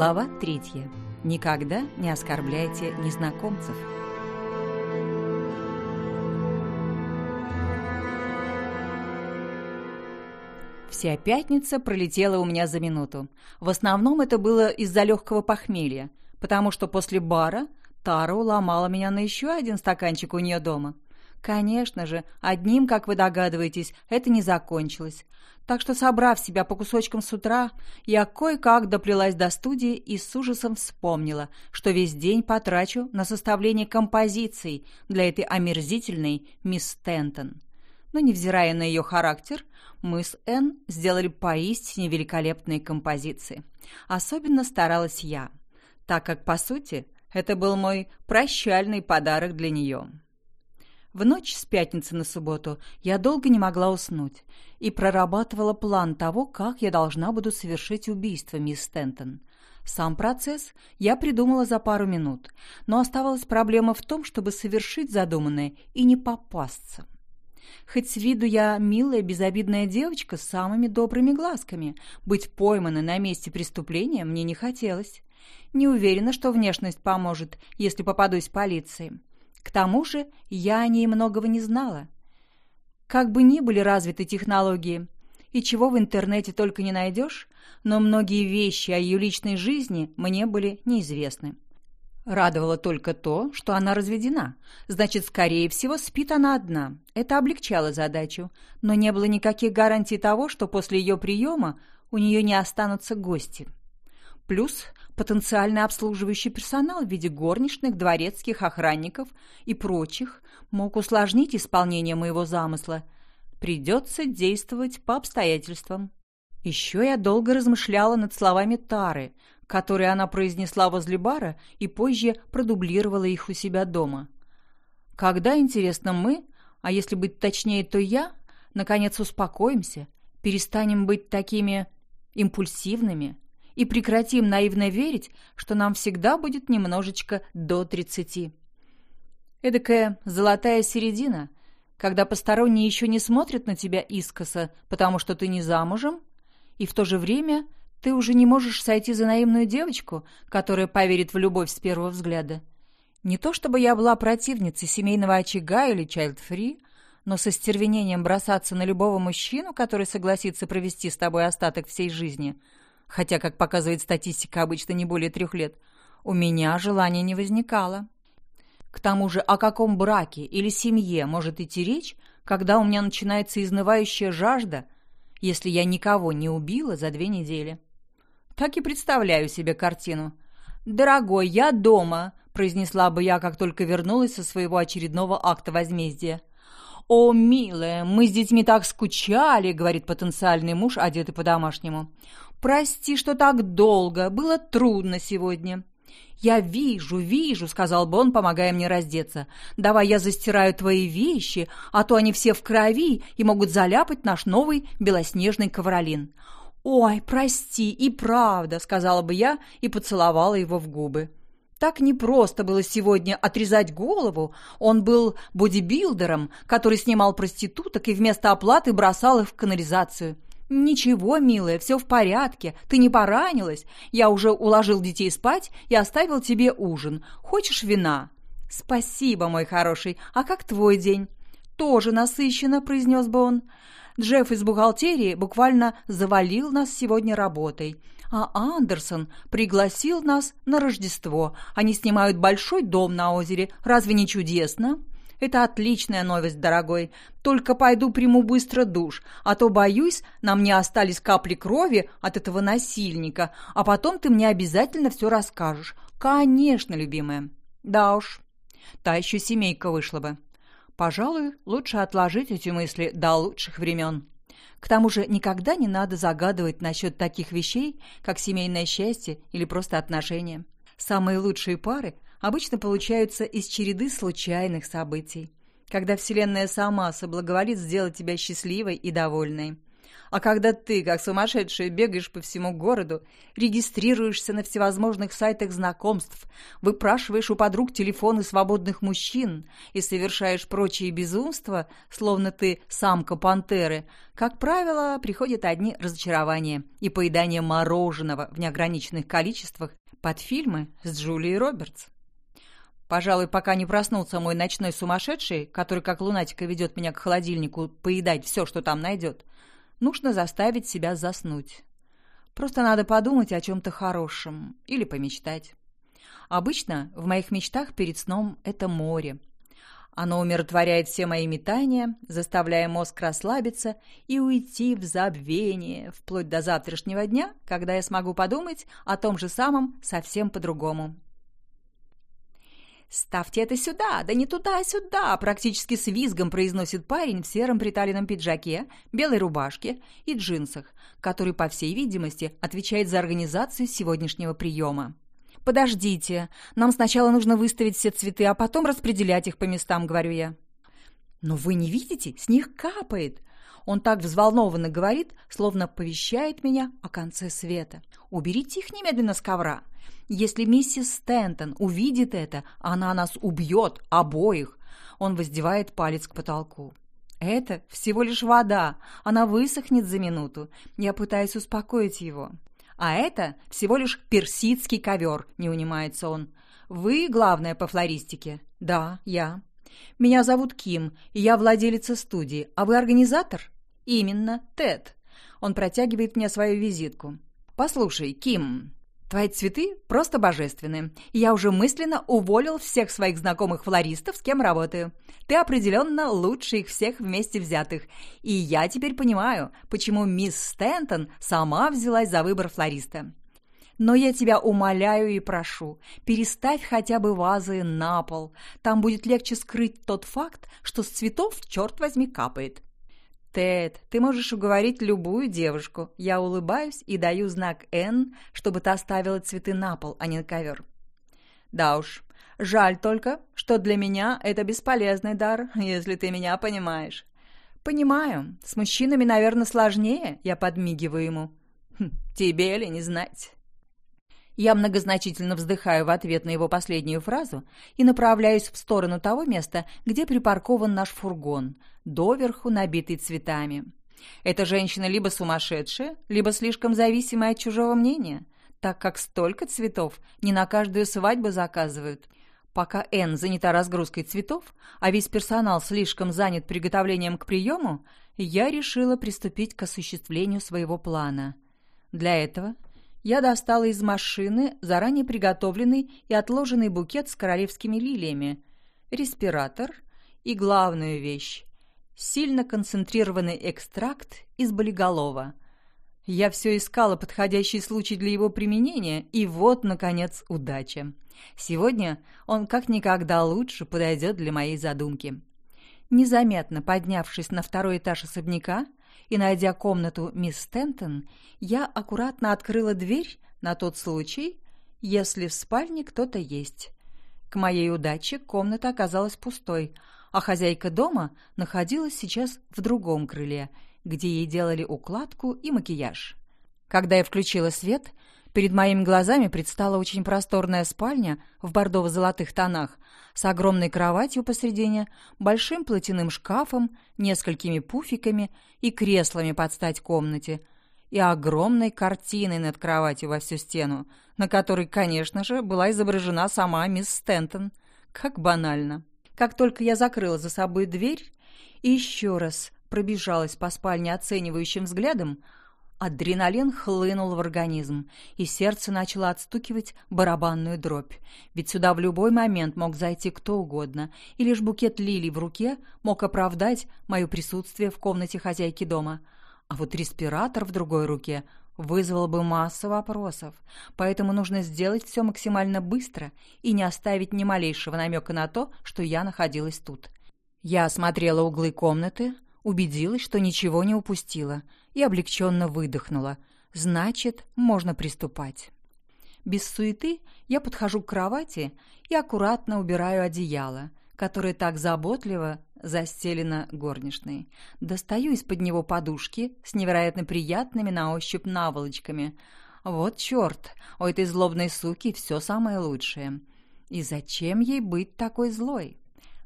Глава третья. Никогда не оскорбляйте незнакомцев. Вся пятница пролетела у меня за минуту. В основном это было из-за легкого похмелья, потому что после бара Тара уломала меня на еще один стаканчик у нее дома. Конечно же, одним, как вы догадываетесь, это не закончилось. Так что, собрав себя по кусочкам с утра, я кое-как доплелась до студии и с ужасом вспомнила, что весь день потрачу на составление композиций для этой омерзительной мисс Стентон. Но, невзирая на ее характер, мы с Энн сделали поистине великолепные композиции. Особенно старалась я, так как, по сути, это был мой прощальный подарок для нее. В ночь с пятницы на субботу я долго не могла уснуть и прорабатывала план того, как я должна буду совершить убийство мисс Стентон. Сам процесс я придумала за пару минут, но оставалась проблема в том, чтобы совершить задуманное и не попасться. Хоть с виду я милая, безобидная девочка с самыми добрыми глазками, быть пойманной на месте преступления мне не хотелось. Не уверена, что внешность поможет, если попадусь полиции. К тому же я о ней многого не знала. Как бы ни были развиты технологии, и чего в интернете только не найдешь, но многие вещи о ее личной жизни мне были неизвестны. Радовало только то, что она разведена. Значит, скорее всего, спит она одна. Это облегчало задачу. Но не было никаких гарантий того, что после ее приема у нее не останутся гости. Плюс потенциальный обслуживающий персонал в виде горничных, дворецких, охранников и прочих мог усложнить исполнение моего замысла. Придется действовать по обстоятельствам. Еще я долго размышляла над словами Тары, которые она произнесла возле бара и позже продублировала их у себя дома. Когда, интересно, мы, а если быть точнее, то я, наконец успокоимся, перестанем быть такими импульсивными – и прекратим наивно верить, что нам всегда будет немножечко до тридцати. Эдакая золотая середина, когда посторонние еще не смотрят на тебя искоса, потому что ты не замужем, и в то же время ты уже не можешь сойти за наивную девочку, которая поверит в любовь с первого взгляда. Не то чтобы я была противницей семейного очага или child-free, но со стервенением бросаться на любого мужчину, который согласится провести с тобой остаток всей жизни – хотя, как показывает статистика, обычно не более трех лет, у меня желания не возникало. К тому же, о каком браке или семье может идти речь, когда у меня начинается изнывающая жажда, если я никого не убила за две недели? Так и представляю себе картину. «Дорогой, я дома», — произнесла бы я, как только вернулась со своего очередного акта возмездия. «О, милая, мы с детьми так скучали», — говорит потенциальный муж, одетый по-домашнему. «Прости, что так долго. Было трудно сегодня». «Я вижу, вижу», — сказал бы он, помогая мне раздеться. «Давай я застираю твои вещи, а то они все в крови и могут заляпать наш новый белоснежный ковролин». «Ой, прости, и правда», — сказала бы я и поцеловала его в губы. Так непросто было сегодня отрезать голову. Он был бодибилдером, который снимал проституток и вместо оплаты бросал их в канализацию. «Ничего, милая, все в порядке. Ты не поранилась. Я уже уложил детей спать и оставил тебе ужин. Хочешь вина?» «Спасибо, мой хороший. А как твой день?» «Тоже насыщенно», — произнес бы он. Джефф из бухгалтерии буквально завалил нас сегодня работой. А Андерсон пригласил нас на Рождество. Они снимают большой дом на озере. Разве не чудесно?» Это отличная новость, дорогой. Только пойду приму быстро душ, а то, боюсь, на мне остались капли крови от этого насильника, а потом ты мне обязательно все расскажешь. Конечно, любимая. Да уж, та еще семейка вышла бы. Пожалуй, лучше отложить эти мысли до лучших времен. К тому же никогда не надо загадывать насчет таких вещей, как семейное счастье или просто отношения. Самые лучшие пары обычно получаются из череды случайных событий, когда Вселенная сама соблаговолит сделать тебя счастливой и довольной. А когда ты, как сумасшедшая, бегаешь по всему городу, регистрируешься на всевозможных сайтах знакомств, выпрашиваешь у подруг телефоны свободных мужчин и совершаешь прочие безумства, словно ты самка пантеры, как правило, приходят одни разочарования и поедание мороженого в неограниченных количествах под фильмы с Джулией Робертс. Пожалуй, пока не проснулся мой ночной сумасшедший, который как лунатика ведет меня к холодильнику поедать все, что там найдет, нужно заставить себя заснуть. Просто надо подумать о чем-то хорошем или помечтать. Обычно в моих мечтах перед сном это море. Оно умиротворяет все мои метания, заставляя мозг расслабиться и уйти в забвение, вплоть до завтрашнего дня, когда я смогу подумать о том же самом совсем по-другому. «Ставьте это сюда, да не туда, а сюда!» Практически с визгом произносит парень в сером приталенном пиджаке, белой рубашке и джинсах, который, по всей видимости, отвечает за организацию сегодняшнего приема. «Подождите, нам сначала нужно выставить все цветы, а потом распределять их по местам», — говорю я. «Но вы не видите? С них капает!» Он так взволнованно говорит, словно повещает меня о конце света. «Уберите их немедленно с ковра!» Если миссис Стентон увидит это, она нас убьет, обоих. Он воздевает палец к потолку. Это всего лишь вода, она высохнет за минуту. Я пытаюсь успокоить его. А это всего лишь персидский ковер, не унимается он. Вы главная по флористике? Да, я. Меня зовут Ким, и я владелица студии. А вы организатор? Именно, Тед. Он протягивает мне свою визитку. Послушай, Ким, Твои цветы просто божественны. Я уже мысленно уволил всех своих знакомых флористов, с кем работаю. Ты определенно лучше их всех вместе взятых. И я теперь понимаю, почему мисс Стэнтон сама взялась за выбор флориста. Но я тебя умоляю и прошу, переставь хотя бы вазы на пол. Там будет легче скрыть тот факт, что с цветов, черт возьми, капает. «Тед, ты можешь уговорить любую девушку». Я улыбаюсь и даю знак «Н», чтобы та ставила цветы на пол, а не на ковер. «Да уж, жаль только, что для меня это бесполезный дар, если ты меня понимаешь». «Понимаю. С мужчинами, наверное, сложнее», — я подмигиваю ему. Хм, «Тебе ли не знать?» Я многозначительно вздыхаю в ответ на его последнюю фразу и направляюсь в сторону того места, где припаркован наш фургон, доверху набитый цветами. Эта женщина либо сумасшедшая, либо слишком зависимая от чужого мнения, так как столько цветов не на каждую свадьбу заказывают. Пока Энн занята разгрузкой цветов, а весь персонал слишком занят приготовлением к приему, я решила приступить к осуществлению своего плана. Для этого я достала из машины заранее приготовленный и отложенный букет с королевскими лилиями, респиратор и главную вещь – сильно концентрированный экстракт из болиголова. Я все искала подходящий случай для его применения, и вот, наконец, удача. Сегодня он как никогда лучше подойдет для моей задумки. Незаметно поднявшись на второй этаж особняка, и, найдя комнату мисс Стентон, я аккуратно открыла дверь на тот случай, если в спальне кто-то есть. К моей удаче комната оказалась пустой, а хозяйка дома находилась сейчас в другом крыле, где ей делали укладку и макияж. Когда я включила свет, Перед моими глазами предстала очень просторная спальня в бордово-золотых тонах с огромной кроватью посредине, большим платяным шкафом, несколькими пуфиками и креслами под стать комнате и огромной картиной над кроватью во всю стену, на которой, конечно же, была изображена сама мисс Стентон. Как банально. Как только я закрыла за собой дверь и еще раз пробежалась по спальне оценивающим взглядом, Адреналин хлынул в организм, и сердце начало отстукивать барабанную дробь. Ведь сюда в любой момент мог зайти кто угодно, и лишь букет лилий в руке мог оправдать мое присутствие в комнате хозяйки дома. А вот респиратор в другой руке вызвал бы массу вопросов, поэтому нужно сделать все максимально быстро и не оставить ни малейшего намека на то, что я находилась тут. Я осмотрела углы комнаты, убедилась, что ничего не упустила, и облегченно выдохнула. Значит, можно приступать. Без суеты я подхожу к кровати и аккуратно убираю одеяло, которое так заботливо застелено горничной. Достаю из-под него подушки с невероятно приятными на ощупь наволочками. Вот черт, у этой злобной суки все самое лучшее. И зачем ей быть такой злой?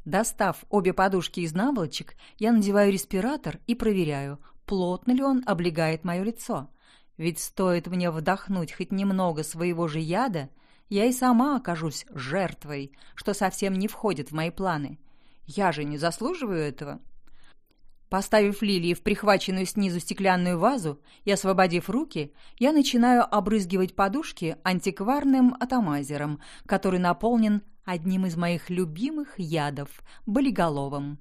Достав обе подушки из наволочек, я надеваю респиратор и проверяю, плотно ли он облегает мое лицо. Ведь стоит мне вдохнуть хоть немного своего же яда, я и сама окажусь жертвой, что совсем не входит в мои планы. Я же не заслуживаю этого. Поставив лилии в прихваченную снизу стеклянную вазу и освободив руки, я начинаю обрызгивать подушки антикварным атомайзером, который наполнен одним из моих любимых ядов – болиголовым.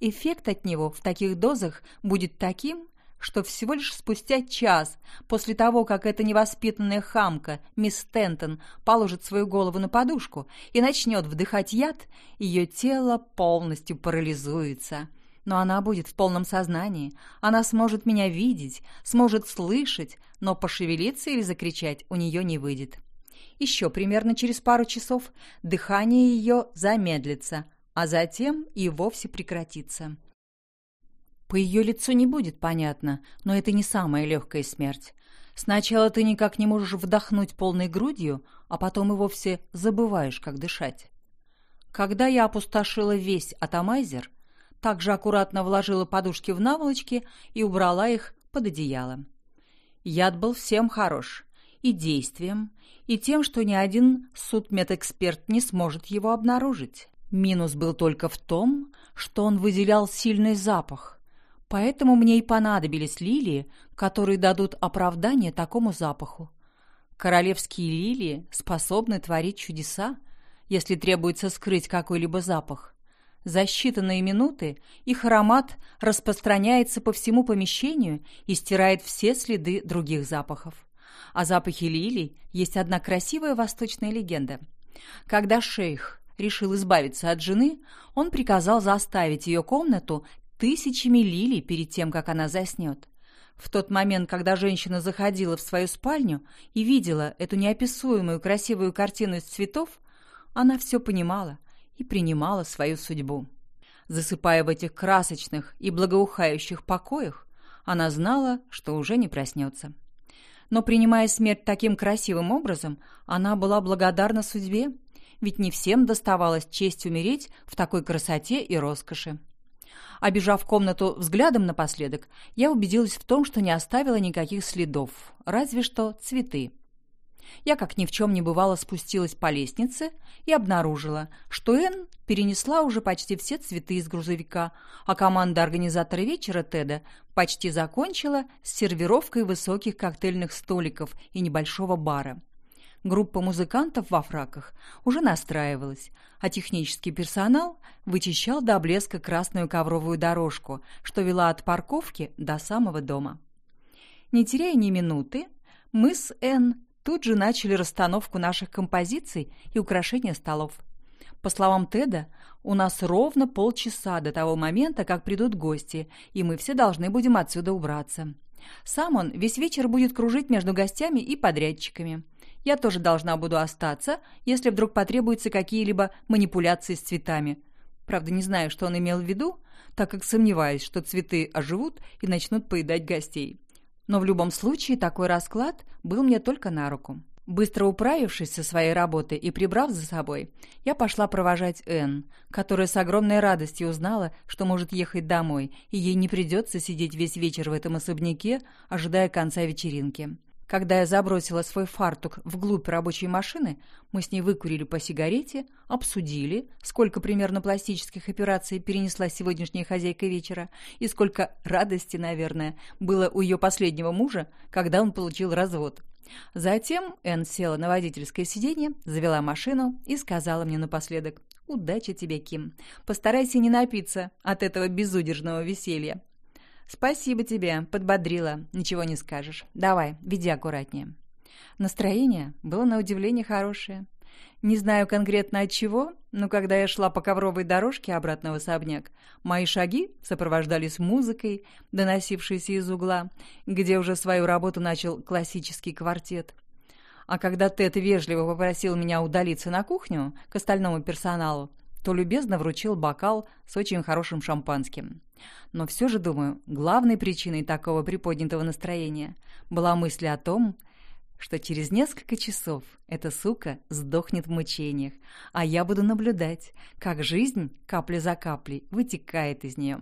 Эффект от него в таких дозах будет таким, что всего лишь спустя час после того, как эта невоспитанная хамка, мисс Стентон, положит свою голову на подушку и начнет вдыхать яд, ее тело полностью парализуется. Но она будет в полном сознании, она сможет меня видеть, сможет слышать, но пошевелиться или закричать у нее не выйдет. Еще примерно через пару часов дыхание ее замедлится, а затем и вовсе прекратится. По ее лицу не будет понятно, но это не самая легкая смерть. Сначала ты никак не можешь вдохнуть полной грудью, а потом и вовсе забываешь, как дышать. Когда я опустошила весь атомайзер, также аккуратно вложила подушки в наволочки и убрала их под одеяло. Яд был всем хорош. И действием, и тем, что ни один судмедэксперт не сможет его обнаружить. Минус был только в том, что он выделял сильный запах, Поэтому мне и понадобились лилии, которые дадут оправдание такому запаху. Королевские лилии способны творить чудеса, если требуется скрыть какой-либо запах. За считанные минуты их аромат распространяется по всему помещению и стирает все следы других запахов. О запахе лилий есть одна красивая восточная легенда. Когда шейх решил избавиться от жены, он приказал заставить ее комнату тысячами лилий перед тем, как она заснет. В тот момент, когда женщина заходила в свою спальню и видела эту неописуемую красивую картину из цветов, она все понимала и принимала свою судьбу. Засыпая в этих красочных и благоухающих покоях, она знала, что уже не проснется. Но принимая смерть таким красивым образом, она была благодарна судьбе, ведь не всем доставалось честь умереть в такой красоте и роскоши. Обежав комнату взглядом напоследок, я убедилась в том, что не оставила никаких следов, разве что цветы. Я, как ни в чем не бывало, спустилась по лестнице и обнаружила, что Энн перенесла уже почти все цветы из грузовика, а команда организатора вечера Теда почти закончила с сервировкой высоких коктейльных столиков и небольшого бара. Группа музыкантов во фраках уже настраивалась, а технический персонал вычищал до блеска красную ковровую дорожку, что вела от парковки до самого дома. Не теряя ни минуты, мы с Энн тут же начали расстановку наших композиций и украшения столов. По словам Теда, у нас ровно полчаса до того момента, как придут гости, и мы все должны будем отсюда убраться. Сам он весь вечер будет кружить между гостями и подрядчиками – я тоже должна буду остаться, если вдруг потребуются какие-либо манипуляции с цветами. Правда, не знаю, что он имел в виду, так как сомневаюсь, что цветы оживут и начнут поедать гостей. Но в любом случае такой расклад был мне только на руку. Быстро управившись со своей работой и прибрав за собой, я пошла провожать Энн, которая с огромной радостью узнала, что может ехать домой, и ей не придется сидеть весь вечер в этом особняке, ожидая конца вечеринки. Когда я забросила свой фартук вглубь рабочей машины, мы с ней выкурили по сигарете, обсудили, сколько примерно пластических операций перенесла сегодняшняя хозяйка вечера и сколько радости, наверное, было у ее последнего мужа, когда он получил развод. Затем Энн села на водительское сиденье, завела машину и сказала мне напоследок «Удачи тебе, Ким. Постарайся не напиться от этого безудержного веселья. «Спасибо тебе, подбодрила, ничего не скажешь. Давай, веди аккуратнее». Настроение было на удивление хорошее. Не знаю конкретно от чего, но когда я шла по ковровой дорожке обратно в особняк, мои шаги сопровождались музыкой, доносившейся из угла, где уже свою работу начал классический квартет. А когда Тед вежливо попросил меня удалиться на кухню к остальному персоналу, что любезно вручил бокал с очень хорошим шампанским. Но все же, думаю, главной причиной такого приподнятого настроения была мысль о том, что через несколько часов эта сука сдохнет в мучениях, а я буду наблюдать, как жизнь капля за каплей вытекает из нее.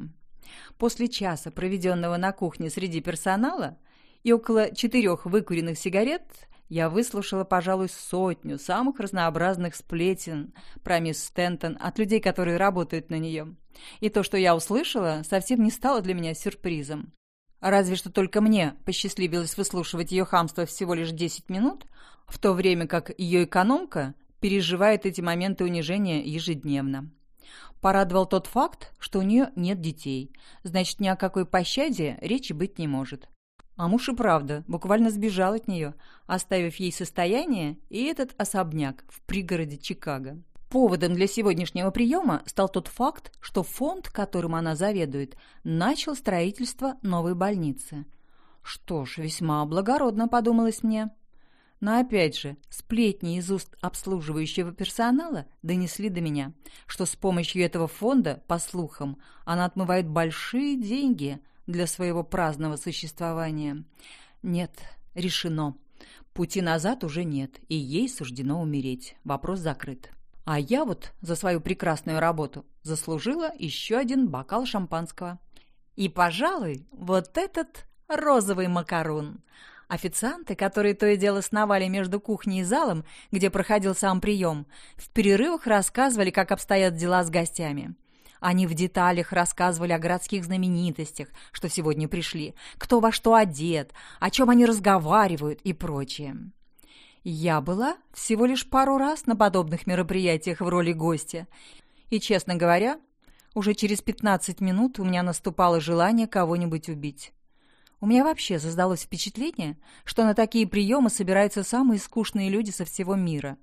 После часа, проведенного на кухне среди персонала, и около четырех выкуренных сигарет, я выслушала, пожалуй, сотню самых разнообразных сплетен про мисс Стентон от людей, которые работают на нее. И то, что я услышала, совсем не стало для меня сюрпризом. Разве что только мне посчастливилось выслушивать ее хамство всего лишь 10 минут, в то время как ее экономка переживает эти моменты унижения ежедневно. Порадовал тот факт, что у нее нет детей, значит, ни о какой пощаде речи быть не может. А муж и правда буквально сбежал от нее, оставив ей состояние и этот особняк в пригороде Чикаго. Поводом для сегодняшнего приема стал тот факт, что фонд, которым она заведует, начал строительство новой больницы. Что ж, весьма благородно подумалось мне. Но опять же, сплетни из уст обслуживающего персонала донесли до меня, что с помощью этого фонда, по слухам, она отмывает большие деньги для своего праздного существования. Нет, решено. Пути назад уже нет, и ей суждено умереть. Вопрос закрыт. А я вот за свою прекрасную работу заслужила еще один бокал шампанского. И, пожалуй, вот этот розовый макарон. Официанты, которые то и дело сновали между кухней и залом, где проходил сам прием, в перерывах рассказывали, как обстоят дела с гостями. Они в деталях рассказывали о городских знаменитостях, что сегодня пришли, кто во что одет, о чем они разговаривают и прочее. Я была всего лишь пару раз на подобных мероприятиях в роли гостя. И, честно говоря, уже через 15 минут у меня наступало желание кого-нибудь убить. У меня вообще создалось впечатление, что на такие приемы собираются самые скучные люди со всего мира.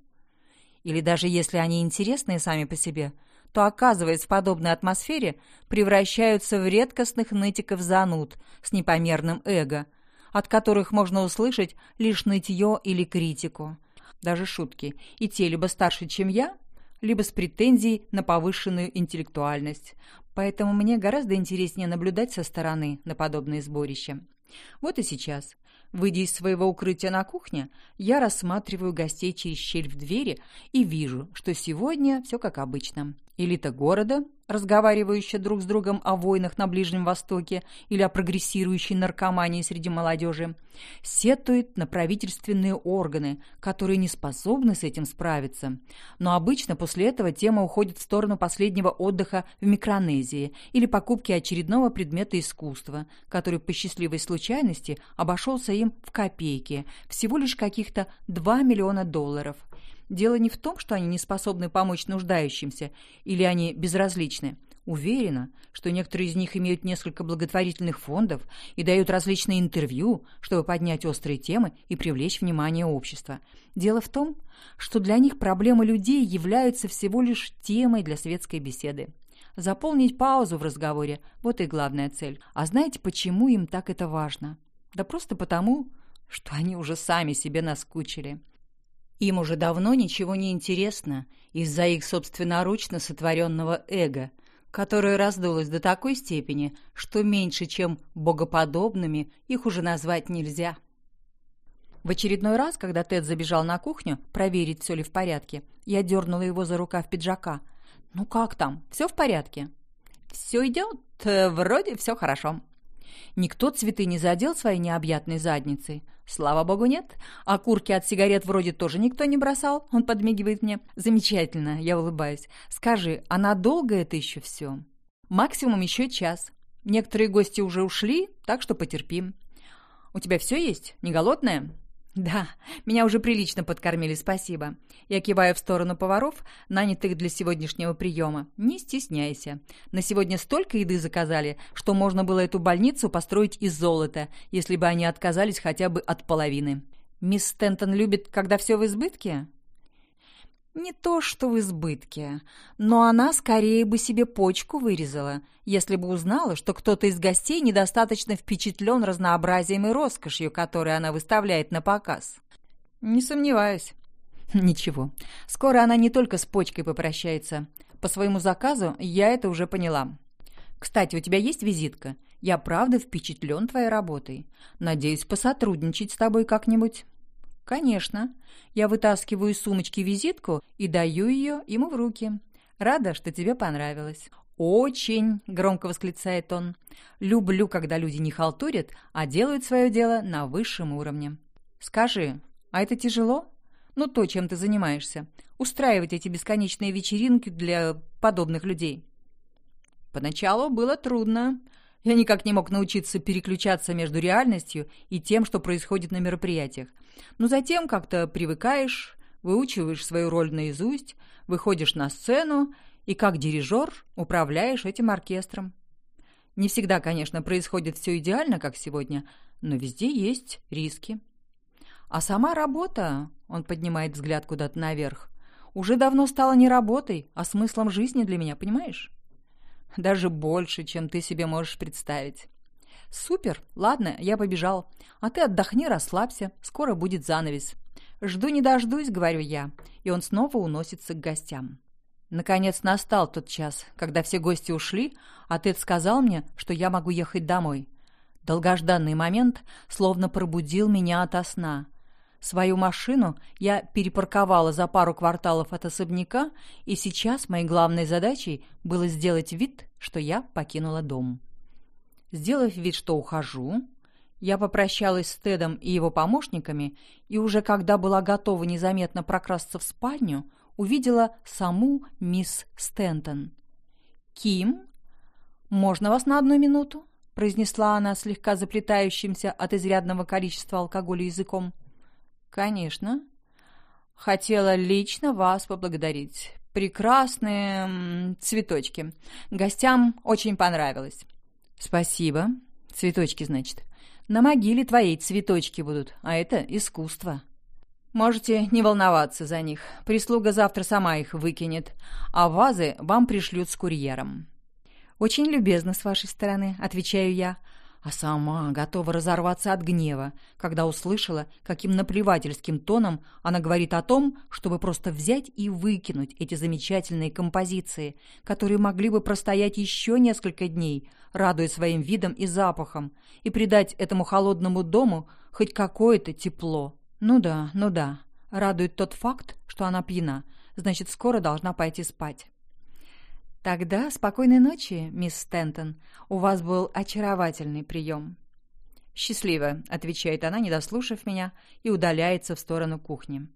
Или даже если они интересные сами по себе, то, оказываясь в подобной атмосфере, превращаются в редкостных нытиков-зануд с непомерным эго – от которых можно услышать лишь нытье или критику. Даже шутки. И те либо старше, чем я, либо с претензией на повышенную интеллектуальность. Поэтому мне гораздо интереснее наблюдать со стороны на подобные сборища. Вот и сейчас. Выйдя из своего укрытия на кухне, я рассматриваю гостей через щель в двери и вижу, что сегодня все как обычно. Элита города, разговаривающая друг с другом о войнах на Ближнем Востоке или о прогрессирующей наркомании среди молодежи, сетует на правительственные органы, которые не способны с этим справиться. Но обычно после этого тема уходит в сторону последнего отдыха в Микронезии или покупки очередного предмета искусства, который по счастливой случайности обошелся им в копейки, всего лишь каких-то 2 миллиона долларов – Дело не в том, что они не способны помочь нуждающимся или они безразличны. Уверена, что некоторые из них имеют несколько благотворительных фондов и дают различные интервью, чтобы поднять острые темы и привлечь внимание общества. Дело в том, что для них проблемы людей являются всего лишь темой для светской беседы. Заполнить паузу в разговоре – вот и главная цель. А знаете, почему им так это важно? Да просто потому, что они уже сами себе наскучили. Им уже давно ничего не интересно из-за их собственноручно сотворенного эго, которое раздулось до такой степени, что меньше, чем богоподобными, их уже назвать нельзя. В очередной раз, когда Тед забежал на кухню проверить, все ли в порядке, я дернула его за рукав пиджака. «Ну как там? Все в порядке?» «Все идет. Вроде все хорошо». Никто цветы не задел своей необъятной задницей. Слава богу, нет. А курки от сигарет вроде тоже никто не бросал. Он подмигивает мне. Замечательно, я улыбаюсь. Скажи, а надолго это еще все? Максимум еще час. Некоторые гости уже ушли, так что потерпим. У тебя все есть? Не голодная? «Да, меня уже прилично подкормили, спасибо». Я киваю в сторону поваров, нанятых для сегодняшнего приема. «Не стесняйся. На сегодня столько еды заказали, что можно было эту больницу построить из золота, если бы они отказались хотя бы от половины». «Мисс Стентон любит, когда все в избытке?» Не то, что в избытке, но она скорее бы себе почку вырезала, если бы узнала, что кто-то из гостей недостаточно впечатлен разнообразием и роскошью, которые она выставляет на показ. Не сомневаюсь. Ничего, скоро она не только с почкой попрощается. по своему заказу, я это уже поняла. Кстати, у тебя есть визитка? Я правда впечатлен твоей работой. Надеюсь посотрудничать с тобой как-нибудь. Конечно. Я вытаскиваю из сумочки визитку и даю ее ему в руки. Рада, что тебе понравилось. «Очень!» — громко восклицает он. «Люблю, когда люди не халтурят, а делают свое дело на высшем уровне. Скажи, а это тяжело? Ну, то, чем ты занимаешься. Устраивать эти бесконечные вечеринки для подобных людей». Поначалу было трудно. Я никак не мог научиться переключаться между реальностью и тем, что происходит на мероприятиях. Но затем как-то привыкаешь, выучиваешь свою роль наизусть, выходишь на сцену и как дирижер управляешь этим оркестром. Не всегда, конечно, происходит все идеально, как сегодня, но везде есть риски. А сама работа, он поднимает взгляд куда-то наверх, уже давно стала не работой, а смыслом жизни для меня, понимаешь? Даже больше, чем ты себе можешь представить. Супер, ладно, я побежал. А ты отдохни, расслабься, скоро будет занавес. Жду не дождусь, говорю я, и он снова уносится к гостям. Наконец настал тот час, когда все гости ушли, а Тед сказал мне, что я могу ехать домой. Долгожданный момент словно пробудил меня ото сна. Свою машину я перепарковала за пару кварталов от особняка, и сейчас моей главной задачей было сделать вид, что я покинула дом. Сделав вид, что ухожу, я попрощалась с Тедом и его помощниками, и уже когда была готова незаметно прокрасться в спальню, увидела саму мисс Стентон. «Ким, можно вас на одну минуту?» — произнесла она слегка заплетающимся от изрядного количества алкоголя языком. «Конечно. Хотела лично вас поблагодарить. Прекрасные цветочки. Гостям очень понравилось». «Спасибо. Цветочки, значит. На могиле твоей цветочки будут, а это искусство». «Можете не волноваться за них. Прислуга завтра сама их выкинет, а вазы вам пришлют с курьером». «Очень любезно с вашей стороны», — отвечаю я, а сама готова разорваться от гнева, когда услышала, каким наплевательским тоном она говорит о том, чтобы просто взять и выкинуть эти замечательные композиции, которые могли бы простоять еще несколько дней, радуя своим видом и запахом, и придать этому холодному дому хоть какое-то тепло. Ну да, ну да, радует тот факт, что она пьяна, значит, скоро должна пойти спать. «Тогда спокойной ночи, мисс Стентон. У вас был очаровательный прием». «Счастливо», — отвечает она, не дослушав меня, и удаляется в сторону кухни.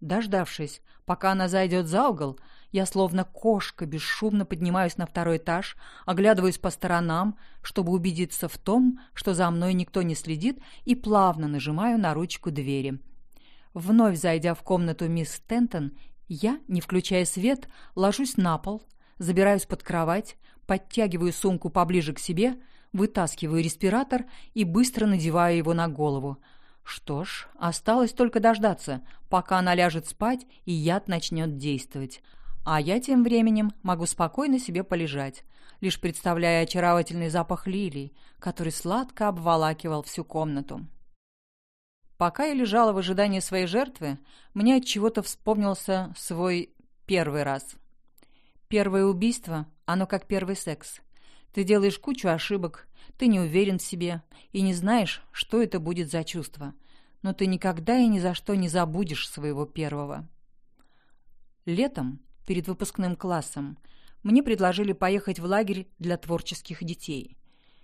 Дождавшись, пока она зайдет за угол, я словно кошка бесшумно поднимаюсь на второй этаж, оглядываюсь по сторонам, чтобы убедиться в том, что за мной никто не следит, и плавно нажимаю на ручку двери. Вновь зайдя в комнату мисс Стентон, я, не включая свет, ложусь на пол — забираюсь под кровать, подтягиваю сумку поближе к себе, вытаскиваю респиратор и быстро надеваю его на голову. Что ж, осталось только дождаться, пока она ляжет спать и яд начнет действовать. А я тем временем могу спокойно себе полежать, лишь представляя очаровательный запах лилий, который сладко обволакивал всю комнату. Пока я лежала в ожидании своей жертвы, мне от чего-то вспомнился свой первый раз — Первое убийство, оно как первый секс. Ты делаешь кучу ошибок, ты не уверен в себе и не знаешь, что это будет за чувство. Но ты никогда и ни за что не забудешь своего первого. Летом, перед выпускным классом, мне предложили поехать в лагерь для творческих детей.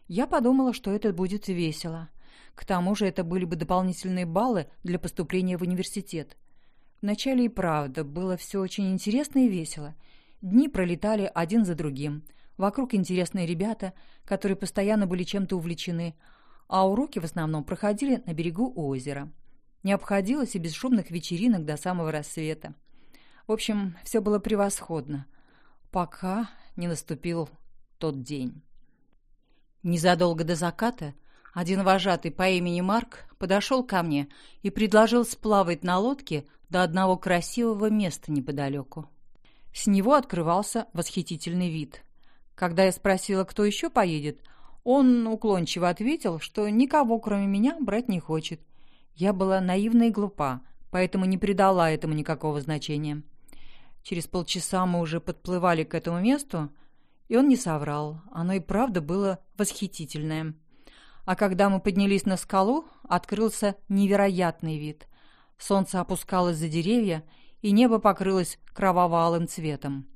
Я подумала, что это будет весело. К тому же это были бы дополнительные баллы для поступления в университет. Вначале и правда было все очень интересно и весело – Дни пролетали один за другим. Вокруг интересные ребята, которые постоянно были чем-то увлечены, а уроки в основном проходили на берегу озера. Не обходилось и без шумных вечеринок до самого рассвета. В общем, все было превосходно, пока не наступил тот день. Незадолго до заката один вожатый по имени Марк подошел ко мне и предложил сплавать на лодке до одного красивого места неподалеку. С него открывался восхитительный вид. Когда я спросила, кто еще поедет, он уклончиво ответил, что никого, кроме меня, брать не хочет. Я была наивна и глупа, поэтому не придала этому никакого значения. Через полчаса мы уже подплывали к этому месту, и он не соврал. Оно и правда было восхитительное. А когда мы поднялись на скалу, открылся невероятный вид. Солнце опускалось за деревья, и небо покрылось кроваво-алым цветом.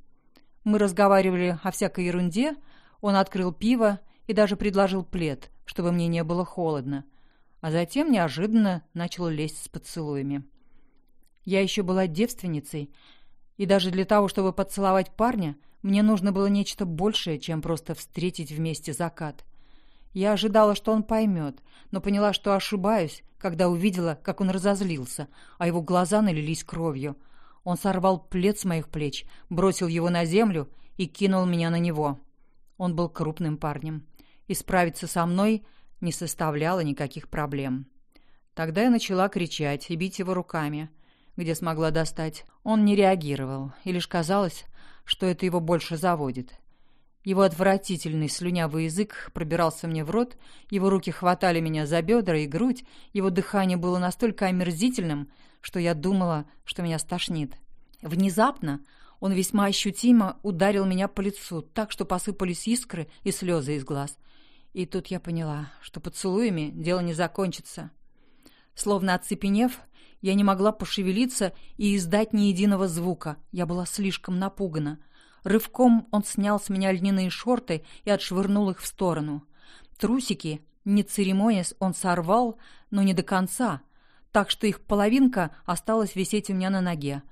Мы разговаривали о всякой ерунде, он открыл пиво и даже предложил плед, чтобы мне не было холодно, а затем неожиданно начал лезть с поцелуями. Я еще была девственницей, и даже для того, чтобы поцеловать парня, мне нужно было нечто большее, чем просто встретить вместе закат. Я ожидала, что он поймет, но поняла, что ошибаюсь, когда увидела, как он разозлился, а его глаза налились кровью. Он сорвал плед с моих плеч, бросил его на землю и кинул меня на него. Он был крупным парнем, и справиться со мной не составляло никаких проблем. Тогда я начала кричать и бить его руками, где смогла достать. Он не реагировал, и лишь казалось, что это его больше заводит. Его отвратительный слюнявый язык пробирался мне в рот, его руки хватали меня за бедра и грудь, его дыхание было настолько омерзительным, что я думала, что меня стошнит. Внезапно он весьма ощутимо ударил меня по лицу, так что посыпались искры и слезы из глаз. И тут я поняла, что поцелуями дело не закончится. Словно оцепенев, я не могла пошевелиться и издать ни единого звука. Я была слишком напугана. Рывком он снял с меня льняные шорты и отшвырнул их в сторону. Трусики, не церемонясь, он сорвал, но не до конца, так что их половинка осталась висеть у меня на ноге.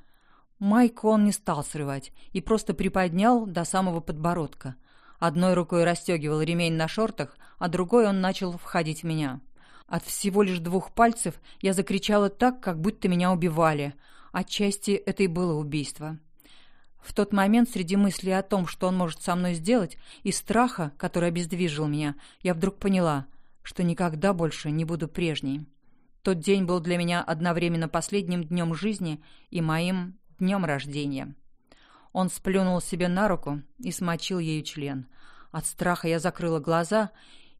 Майку он не стал срывать и просто приподнял до самого подбородка. Одной рукой расстегивал ремень на шортах, а другой он начал входить в меня. От всего лишь двух пальцев я закричала так, как будто меня убивали. Отчасти это и было убийство. В тот момент среди мыслей о том, что он может со мной сделать, и страха, который обездвижил меня, я вдруг поняла, что никогда больше не буду прежней. Тот день был для меня одновременно последним днем жизни и моим днем рождения. Он сплюнул себе на руку и смочил ею член. От страха я закрыла глаза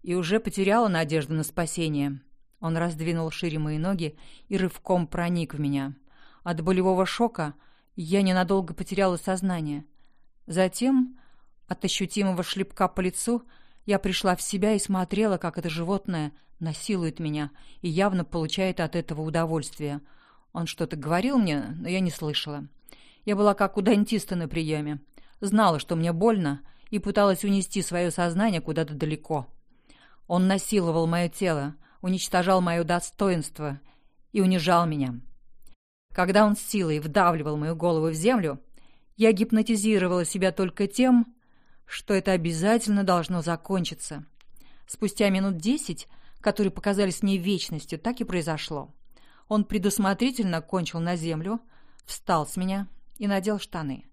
и уже потеряла надежду на спасение. Он раздвинул шире мои ноги и рывком проник в меня. От болевого шока я ненадолго потеряла сознание. Затем, от ощутимого шлепка по лицу, я пришла в себя и смотрела, как это животное насилует меня и явно получает от этого удовольствие. Он что-то говорил мне, но я не слышала. Я была как у дантиста на приеме. Знала, что мне больно, и пыталась унести свое сознание куда-то далеко. Он насиловал мое тело, уничтожал мое достоинство и унижал меня. Когда он с силой вдавливал мою голову в землю, я гипнотизировала себя только тем, что это обязательно должно закончиться. Спустя минут десять, которые показались мне вечностью, так и произошло. Он предусмотрительно кончил на землю, встал с меня и надел штаны.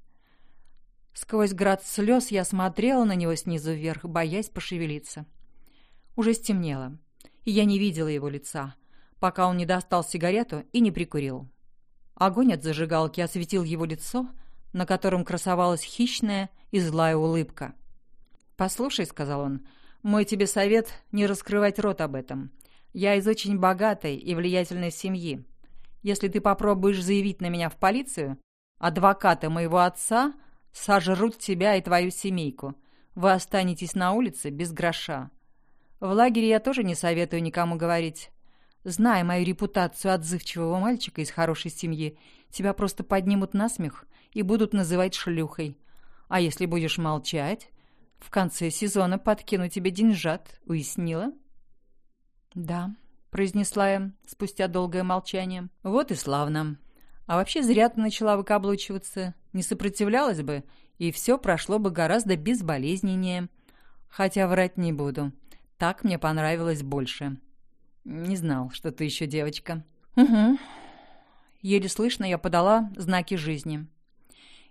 Сквозь град слез я смотрела на него снизу вверх, боясь пошевелиться. Уже стемнело, и я не видела его лица, пока он не достал сигарету и не прикурил. Огонь от зажигалки осветил его лицо, на котором красовалась хищная и злая улыбка. «Послушай», — сказал он, — «мой тебе совет не раскрывать рот об этом. Я из очень богатой и влиятельной семьи. Если ты попробуешь заявить на меня в полицию, адвокаты моего отца сожрут тебя и твою семейку. Вы останетесь на улице без гроша. В лагере я тоже не советую никому говорить. Зная мою репутацию отзывчивого мальчика из хорошей семьи, тебя просто поднимут на смех и будут называть шлюхой. А если будешь молчать, в конце сезона подкину тебе деньжат, уяснила?» «Да», — произнесла я спустя долгое молчание. «Вот и славно. А вообще зря ты начала выкаблучиваться. Не сопротивлялась бы, и все прошло бы гораздо безболезненнее. Хотя врать не буду. Так мне понравилось больше. Не знал, что ты еще девочка. Угу. Еле слышно я подала знаки жизни.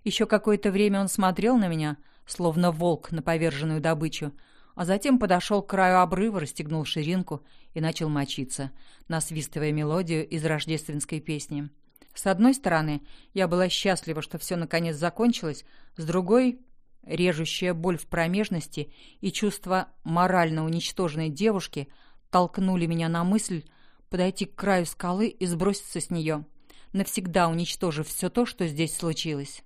Еще какое-то время он смотрел на меня, словно волк на поверженную добычу, а затем подошел к краю обрыва, расстегнул ширинку и начал мочиться, насвистывая мелодию из рождественской песни. С одной стороны, я была счастлива, что все наконец закончилось, с другой Режущая боль в промежности и чувство морально уничтоженной девушки толкнули меня на мысль подойти к краю скалы и сброситься с нее, навсегда уничтожив все то, что здесь случилось.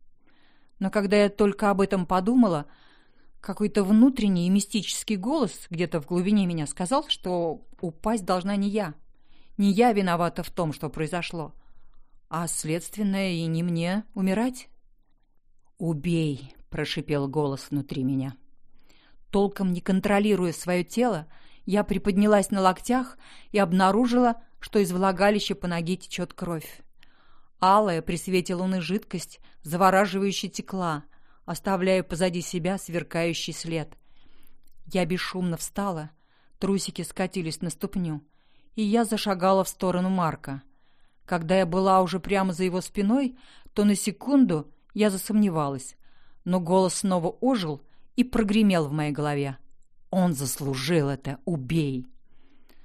Но когда я только об этом подумала, какой-то внутренний и мистический голос где-то в глубине меня сказал, что упасть должна не я. Не я виновата в том, что произошло. А, следственно, и не мне умирать. «Убей!» — прошипел голос внутри меня. Толком не контролируя свое тело, я приподнялась на локтях и обнаружила, что из влагалища по ноге течет кровь. Алая при свете луны жидкость завораживающе текла, оставляя позади себя сверкающий след. Я бесшумно встала, трусики скатились на ступню, и я зашагала в сторону Марка. Когда я была уже прямо за его спиной, то на секунду я засомневалась, но голос снова ожил и прогремел в моей голове. «Он заслужил это! Убей!»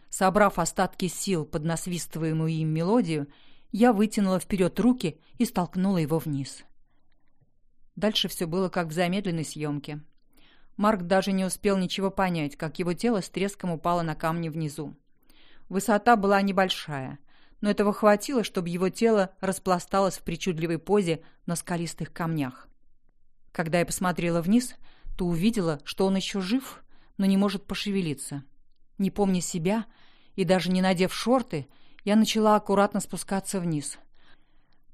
Собрав остатки сил под насвистываемую им мелодию, я вытянула вперед руки и столкнула его вниз. Дальше все было как в замедленной съемке. Марк даже не успел ничего понять, как его тело с треском упало на камни внизу. Высота была небольшая, но этого хватило, чтобы его тело распласталось в причудливой позе на скалистых камнях. Когда я посмотрела вниз, то увидела, что он еще жив, но не может пошевелиться. Не помня себя и даже не надев шорты, я начала аккуратно спускаться вниз.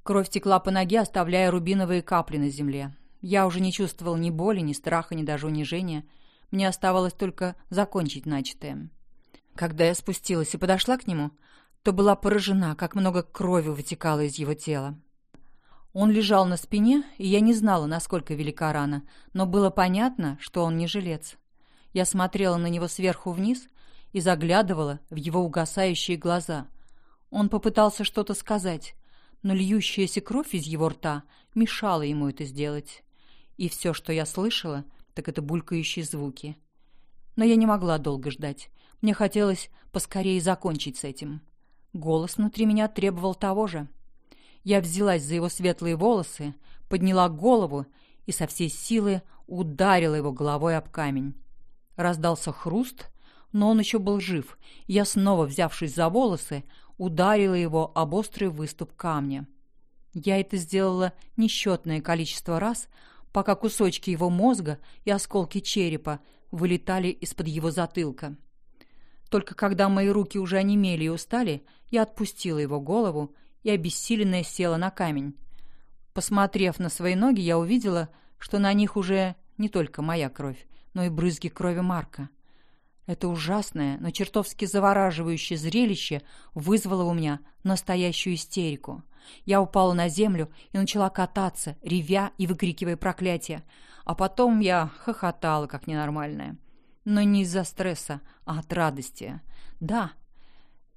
Кровь текла по ноге, оставляя рубиновые капли на земле. Я уже не чувствовал ни боли, ни страха, ни даже унижения. Мне оставалось только закончить начатое. Когда я спустилась и подошла к нему, то была поражена, как много крови вытекало из его тела. Он лежал на спине, и я не знала, насколько велика рана, но было понятно, что он не жилец. Я смотрела на него сверху вниз и заглядывала в его угасающие глаза. Он попытался что-то сказать, но льющаяся кровь из его рта мешала ему это сделать. И все, что я слышала, так это булькающие звуки. Но я не могла долго ждать. Мне хотелось поскорее закончить с этим. Голос внутри меня требовал того же. Я взялась за его светлые волосы, подняла голову и со всей силы ударила его головой об камень. Раздался хруст, но он еще был жив. Я снова, взявшись за волосы, ударила его об острый выступ камня. Я это сделала несчетное количество раз, пока кусочки его мозга и осколки черепа вылетали из-под его затылка. Только когда мои руки уже онемели и устали, я отпустила его голову и обессиленная села на камень. Посмотрев на свои ноги, я увидела, что на них уже не только моя кровь, но и брызги крови Марка. Это ужасное, но чертовски завораживающее зрелище вызвало у меня настоящую истерику. Я упала на землю и начала кататься, ревя и выкрикивая проклятия. А потом я хохотала, как ненормальная. Но не из-за стресса, а от радости. Да,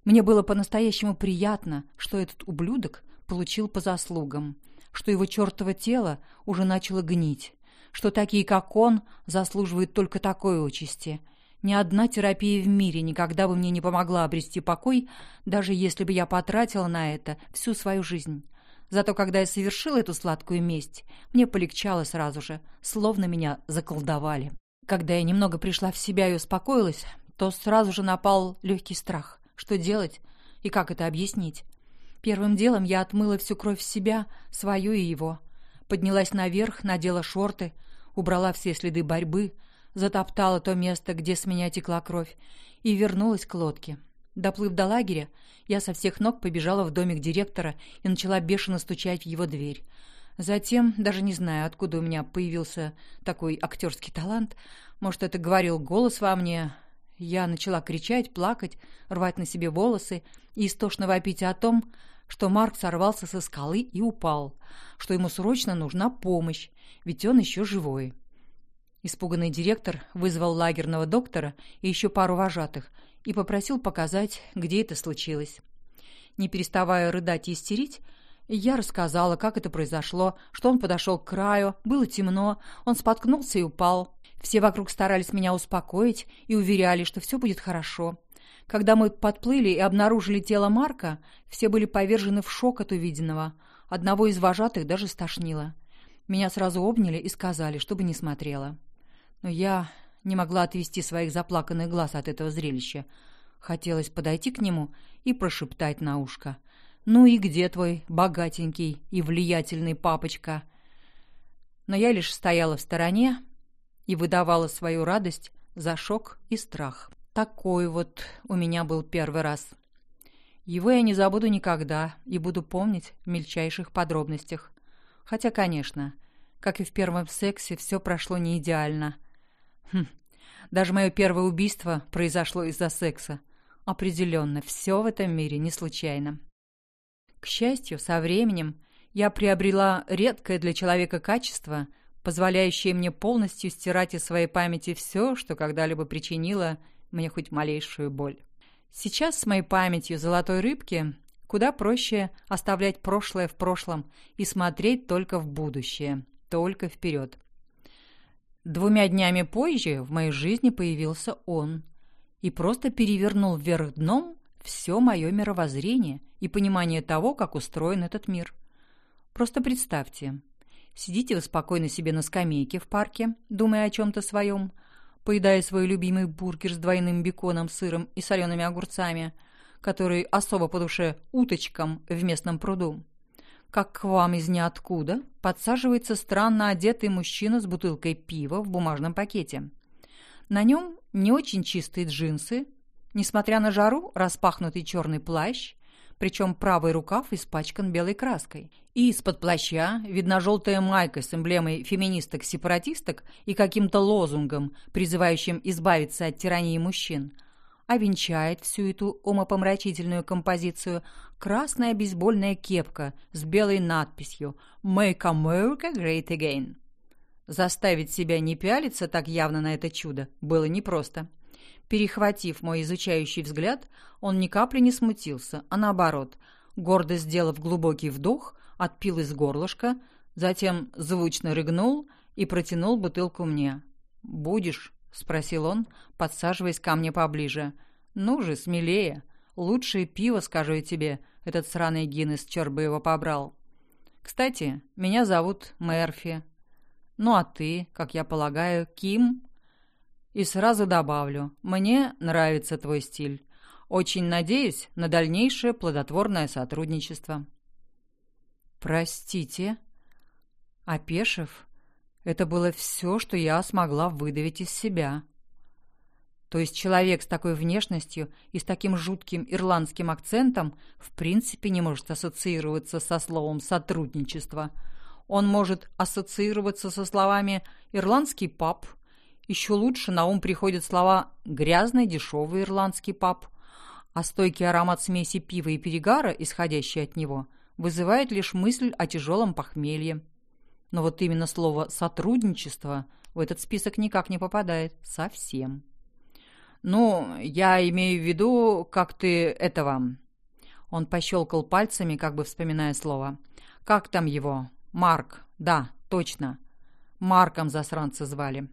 мне было по-настоящему приятно, что этот ублюдок получил по заслугам, что его чертово тело уже начало гнить, что такие, как он, заслуживают только такой участи — ни одна терапия в мире никогда бы мне не помогла обрести покой, даже если бы я потратила на это всю свою жизнь. Зато когда я совершила эту сладкую месть, мне полегчало сразу же, словно меня заколдовали. Когда я немного пришла в себя и успокоилась, то сразу же напал легкий страх. Что делать и как это объяснить? Первым делом я отмыла всю кровь себя, свою и его. Поднялась наверх, надела шорты, убрала все следы борьбы — затоптала то место, где с меня текла кровь, и вернулась к лодке. Доплыв до лагеря, я со всех ног побежала в домик директора и начала бешено стучать в его дверь. Затем, даже не знаю, откуда у меня появился такой актерский талант, может, это говорил голос во мне, я начала кричать, плакать, рвать на себе волосы и истошно вопить о том, что Марк сорвался со скалы и упал, что ему срочно нужна помощь, ведь он еще живой. Испуганный директор вызвал лагерного доктора и еще пару вожатых и попросил показать, где это случилось. Не переставая рыдать и истерить, я рассказала, как это произошло, что он подошел к краю, было темно, он споткнулся и упал. Все вокруг старались меня успокоить и уверяли, что все будет хорошо. Когда мы подплыли и обнаружили тело Марка, все были повержены в шок от увиденного. Одного из вожатых даже стошнило. Меня сразу обняли и сказали, чтобы не смотрела. Но я не могла отвести своих заплаканных глаз от этого зрелища. Хотелось подойти к нему и прошептать на ушко. «Ну и где твой богатенький и влиятельный папочка?» Но я лишь стояла в стороне и выдавала свою радость за шок и страх. Такой вот у меня был первый раз. Его я не забуду никогда и буду помнить в мельчайших подробностях. Хотя, конечно, как и в первом сексе, все прошло не идеально. Хм, даже мое первое убийство произошло из-за секса. Определенно, все в этом мире не случайно. К счастью, со временем я приобрела редкое для человека качество, позволяющее мне полностью стирать из своей памяти все, что когда-либо причинило мне хоть малейшую боль. Сейчас с моей памятью золотой рыбки куда проще оставлять прошлое в прошлом и смотреть только в будущее, только вперед. Двумя днями позже в моей жизни появился он и просто перевернул вверх дном все мое мировоззрение и понимание того, как устроен этот мир. Просто представьте, сидите вы спокойно себе на скамейке в парке, думая о чем-то своем, поедая свой любимый бургер с двойным беконом, сыром и солеными огурцами, который особо по душе уточкам в местном пруду. Как к вам из ниоткуда подсаживается странно одетый мужчина с бутылкой пива в бумажном пакете. На нем не очень чистые джинсы, несмотря на жару, распахнутый черный плащ, причем правый рукав испачкан белой краской. И из-под плаща видна желтая майка с эмблемой феминисток-сепаратисток и каким-то лозунгом, призывающим избавиться от тирании мужчин. А венчает всю эту умопомрачительную композицию красная бейсбольная кепка с белой надписью «Make America Great Again». Заставить себя не пялиться так явно на это чудо было непросто. Перехватив мой изучающий взгляд, он ни капли не смутился, а наоборот, гордо сделав глубокий вдох, отпил из горлышка, затем звучно рыгнул и протянул бутылку мне. «Будешь?» — спросил он, подсаживаясь ко мне поближе. «Ну же, смелее. Лучшее пиво, скажу я тебе, этот сраный Гиннес, черт бы его побрал. Кстати, меня зовут Мерфи. Ну а ты, как я полагаю, Ким?» И сразу добавлю, мне нравится твой стиль. Очень надеюсь на дальнейшее плодотворное сотрудничество. Простите. Опешив, это было все, что я смогла выдавить из себя. То есть человек с такой внешностью и с таким жутким ирландским акцентом в принципе не может ассоциироваться со словом «сотрудничество». Он может ассоциироваться со словами «ирландский паб», еще лучше на ум приходят слова «грязный дешевый ирландский паб», а стойкий аромат смеси пива и перегара, исходящий от него, вызывает лишь мысль о тяжелом похмелье. Но вот именно слово «сотрудничество» в этот список никак не попадает. Совсем. «Ну, я имею в виду, как ты этого...» Он пощелкал пальцами, как бы вспоминая слово. «Как там его? Марк. Да, точно. Марком засранца звали.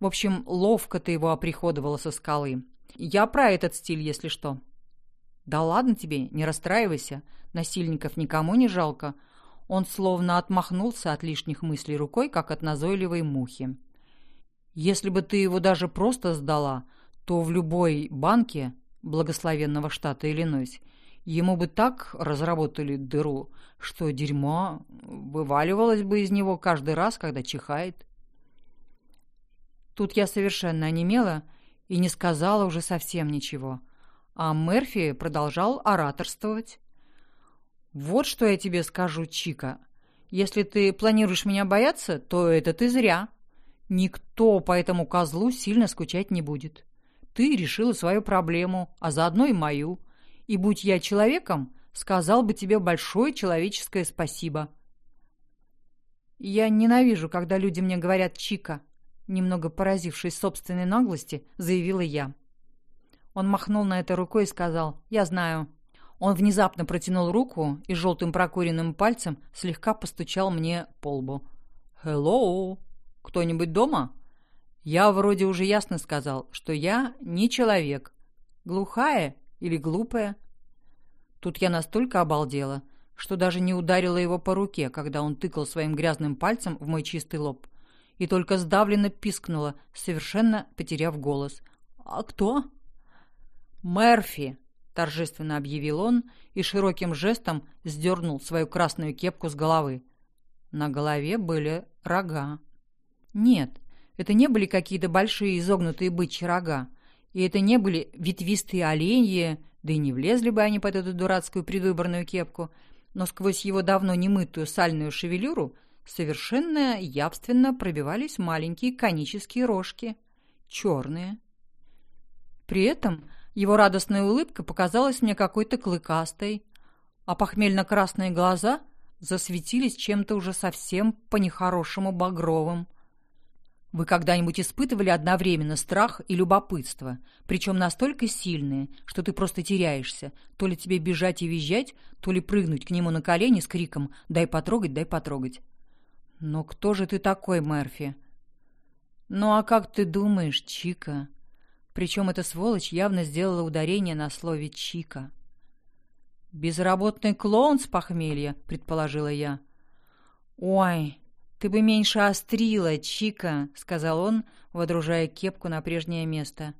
В общем, ловко ты его оприходовала со скалы. Я про этот стиль, если что. Да ладно тебе, не расстраивайся. Насильников никому не жалко. Он словно отмахнулся от лишних мыслей рукой, как от назойливой мухи. Если бы ты его даже просто сдала, то в любой банке благословенного штата Иллинойс ему бы так разработали дыру, что дерьмо вываливалось бы из него каждый раз, когда чихает. Тут я совершенно онемела и не сказала уже совсем ничего. А Мерфи продолжал ораторствовать. «Вот что я тебе скажу, Чика. Если ты планируешь меня бояться, то это ты зря. Никто по этому козлу сильно скучать не будет. Ты решила свою проблему, а заодно и мою. И будь я человеком, сказал бы тебе большое человеческое спасибо». «Я ненавижу, когда люди мне говорят «Чика», немного поразившись собственной наглости, заявила я. Он махнул на это рукой и сказал «Я знаю». Он внезапно протянул руку и желтым прокуренным пальцем слегка постучал мне по лбу. «Хеллоу! Кто-нибудь дома?» Я вроде уже ясно сказал, что я не человек. Глухая или глупая? Тут я настолько обалдела, что даже не ударила его по руке, когда он тыкал своим грязным пальцем в мой чистый лоб и только сдавленно пискнула, совершенно потеряв голос. «А кто?» «Мерфи!» — торжественно объявил он и широким жестом сдернул свою красную кепку с головы. на голове были рога. Нет, это не были какие-то большие изогнутые бычьи рога, и это не были ветвистые оленьи, да и не влезли бы они под эту дурацкую предвыборную кепку, но сквозь его давно немытую сальную шевелюру совершенно явственно пробивались маленькие конические рожки, черные. При этом его радостная улыбка показалась мне какой-то клыкастой, а похмельно-красные глаза засветились чем-то уже совсем по-нехорошему багровым. Вы когда-нибудь испытывали одновременно страх и любопытство, причем настолько сильные, что ты просто теряешься, то ли тебе бежать и визжать, то ли прыгнуть к нему на колени с криком «дай потрогать, дай потрогать». Но кто же ты такой, Мерфи? Ну а как ты думаешь, Чика? Причем эта сволочь явно сделала ударение на слове «Чика». «Безработный клоун с похмелья», — предположила я. «Ой, ты бы меньше острила, Чика», — сказал он, водружая кепку на прежнее место.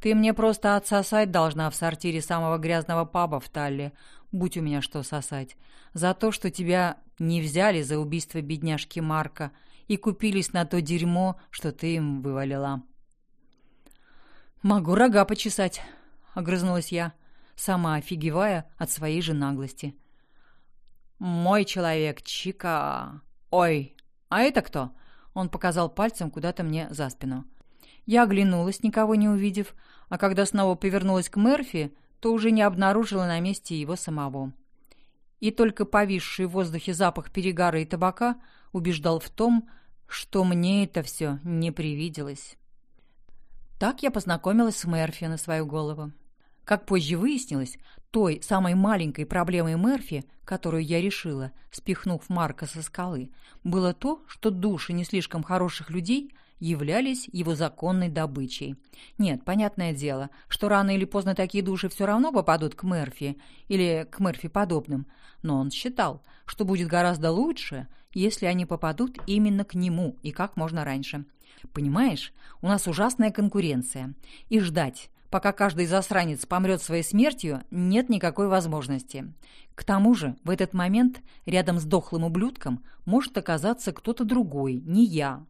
«Ты мне просто отсосать должна в сортире самого грязного паба в Талле. Будь у меня что сосать. За то, что тебя не взяли за убийство бедняжки Марка и купились на то дерьмо, что ты им вывалила». «Могу рога почесать», — огрызнулась я, сама офигевая от своей же наглости. «Мой человек, Чика! Ой, а это кто?» Он показал пальцем куда-то мне за спину. Я оглянулась, никого не увидев, а когда снова повернулась к Мерфи, то уже не обнаружила на месте его самого. И только повисший в воздухе запах перегара и табака убеждал в том, что мне это все не привиделось. Так я познакомилась с Мерфи на свою голову. Как позже выяснилось, той самой маленькой проблемой Мерфи, которую я решила, спихнув Марка со скалы, было то, что души не слишком хороших людей являлись его законной добычей. Нет, понятное дело, что рано или поздно такие души все равно попадут к Мерфи или к Мерфи подобным, но он считал, что будет гораздо лучше, если они попадут именно к нему и как можно раньше. Понимаешь, у нас ужасная конкуренция. И ждать, пока каждый засранец помрет своей смертью, нет никакой возможности. К тому же, в этот момент рядом с дохлым ублюдком может оказаться кто-то другой, не я.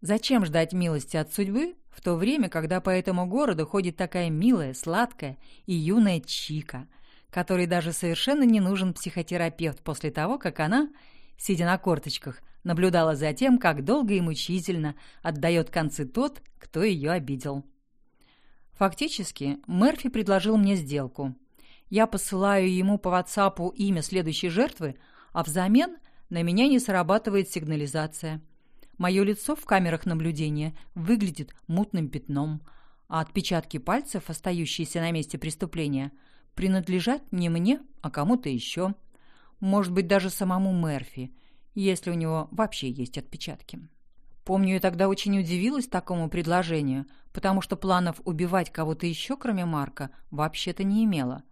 Зачем ждать милости от судьбы в то время, когда по этому городу ходит такая милая, сладкая и юная Чика, которой даже совершенно не нужен психотерапевт после того, как она, сидя на корточках, наблюдала за тем, как долго и мучительно отдает концы тот, кто ее обидел. Фактически, Мерфи предложил мне сделку. Я посылаю ему по WhatsApp имя следующей жертвы, а взамен на меня не срабатывает сигнализация. Мое лицо в камерах наблюдения выглядит мутным пятном, а отпечатки пальцев, остающиеся на месте преступления, принадлежат не мне, а кому-то еще. Может быть, даже самому Мерфи – если у него вообще есть отпечатки. Помню, я тогда очень удивилась такому предложению, потому что планов убивать кого-то еще, кроме Марка, вообще-то не имела.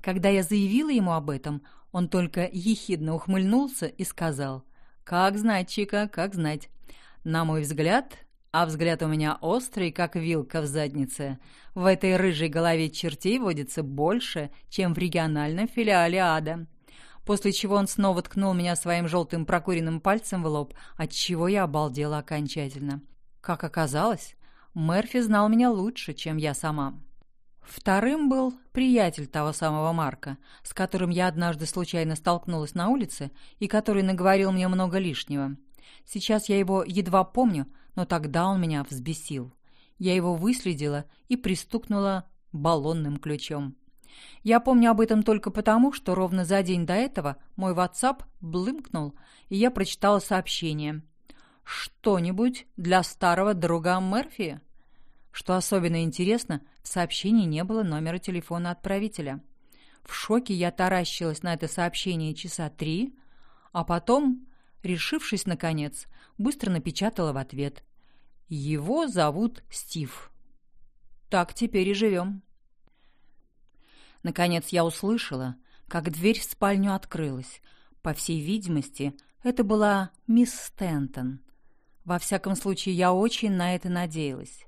Когда я заявила ему об этом, он только ехидно ухмыльнулся и сказал «Как знать, Чика, как знать. На мой взгляд, а взгляд у меня острый, как вилка в заднице, в этой рыжей голове чертей водится больше, чем в региональном филиале ада после чего он снова ткнул меня своим желтым прокуренным пальцем в лоб, отчего я обалдела окончательно. Как оказалось, Мерфи знал меня лучше, чем я сама. Вторым был приятель того самого Марка, с которым я однажды случайно столкнулась на улице и который наговорил мне много лишнего. Сейчас я его едва помню, но тогда он меня взбесил. Я его выследила и пристукнула баллонным ключом. Я помню об этом только потому, что ровно за день до этого мой WhatsApp блымкнул, и я прочитала сообщение. «Что-нибудь для старого друга Мерфи?» Что особенно интересно, в сообщении не было номера телефона отправителя. В шоке я таращилась на это сообщение часа три, а потом, решившись наконец, быстро напечатала в ответ. «Его зовут Стив». Так теперь и живем. Наконец я услышала, как дверь в спальню открылась. По всей видимости, это была мисс Стентон. Во всяком случае, я очень на это надеялась.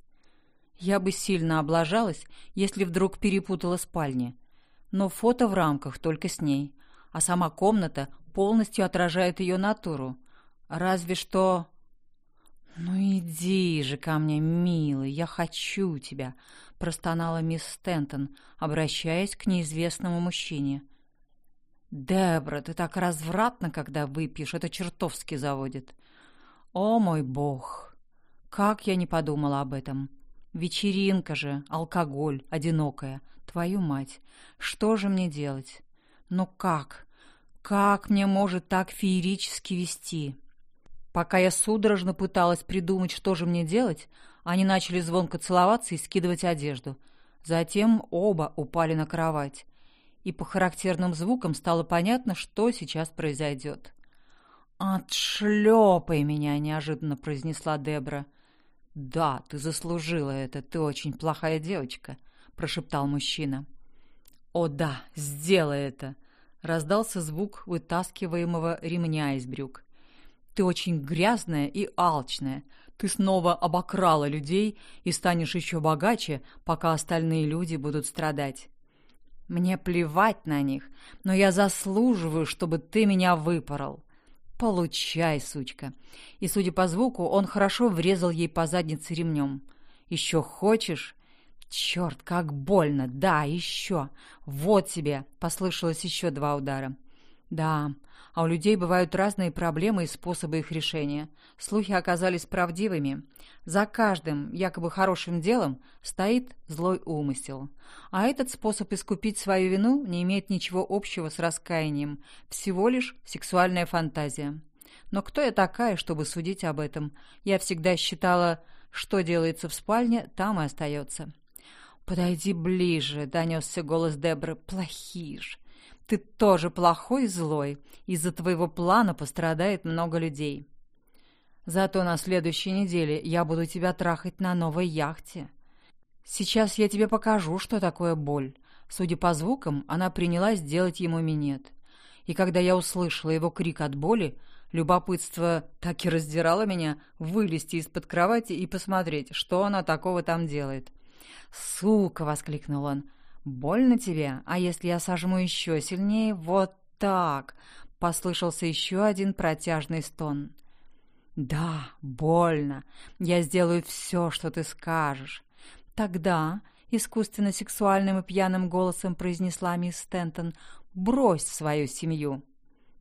Я бы сильно облажалась, если вдруг перепутала спальни. Но фото в рамках только с ней, а сама комната полностью отражает ее натуру, Разве что... «Ну иди же ко мне, милый, я хочу тебя», — простонала мисс Стентон, обращаясь к неизвестному мужчине. «Дебра, ты так развратна, когда выпьешь, это чертовски заводит». «О мой бог! Как я не подумала об этом! Вечеринка же, алкоголь, одинокая. Твою мать, что же мне делать? Ну как? Как мне может так феерически вести?» Пока я судорожно пыталась придумать, что же мне делать, они начали звонко целоваться и скидывать одежду. Затем оба упали на кровать. И по характерным звукам стало понятно, что сейчас произойдет. «Отшлепай меня!» — неожиданно произнесла Дебра. «Да, ты заслужила это, ты очень плохая девочка», — прошептал мужчина. «О да, сделай это!» — раздался звук вытаскиваемого ремня из брюк. Ты очень грязная и алчная. Ты снова обокрала людей и станешь еще богаче, пока остальные люди будут страдать. Мне плевать на них, но я заслуживаю, чтобы ты меня выпорол. Получай, сучка. И, судя по звуку, он хорошо врезал ей по заднице ремнем. Еще хочешь? Черт, как больно! Да, еще! Вот тебе! Послышалось еще два удара. Да, а у людей бывают разные проблемы и способы их решения. Слухи оказались правдивыми. За каждым якобы хорошим делом стоит злой умысел. А этот способ искупить свою вину не имеет ничего общего с раскаянием, всего лишь сексуальная фантазия. Но кто я такая, чтобы судить об этом? Я всегда считала, что делается в спальне, там и остается. «Подойди ближе», — донесся голос Дебры. «Плохишь. Ты тоже плохой и злой. Из-за твоего плана пострадает много людей. Зато на следующей неделе я буду тебя трахать на новой яхте. Сейчас я тебе покажу, что такое боль. Судя по звукам, она принялась делать ему минет. И когда я услышала его крик от боли, любопытство так и раздирало меня вылезти из-под кровати и посмотреть, что она такого там делает. «Сука!» — воскликнул он. «Больно тебе? А если я сожму еще сильнее? Вот так!» — послышался еще один протяжный стон. «Да, больно. Я сделаю все, что ты скажешь». «Тогда», — искусственно сексуальным и пьяным голосом произнесла мисс Стентон, — «брось свою семью».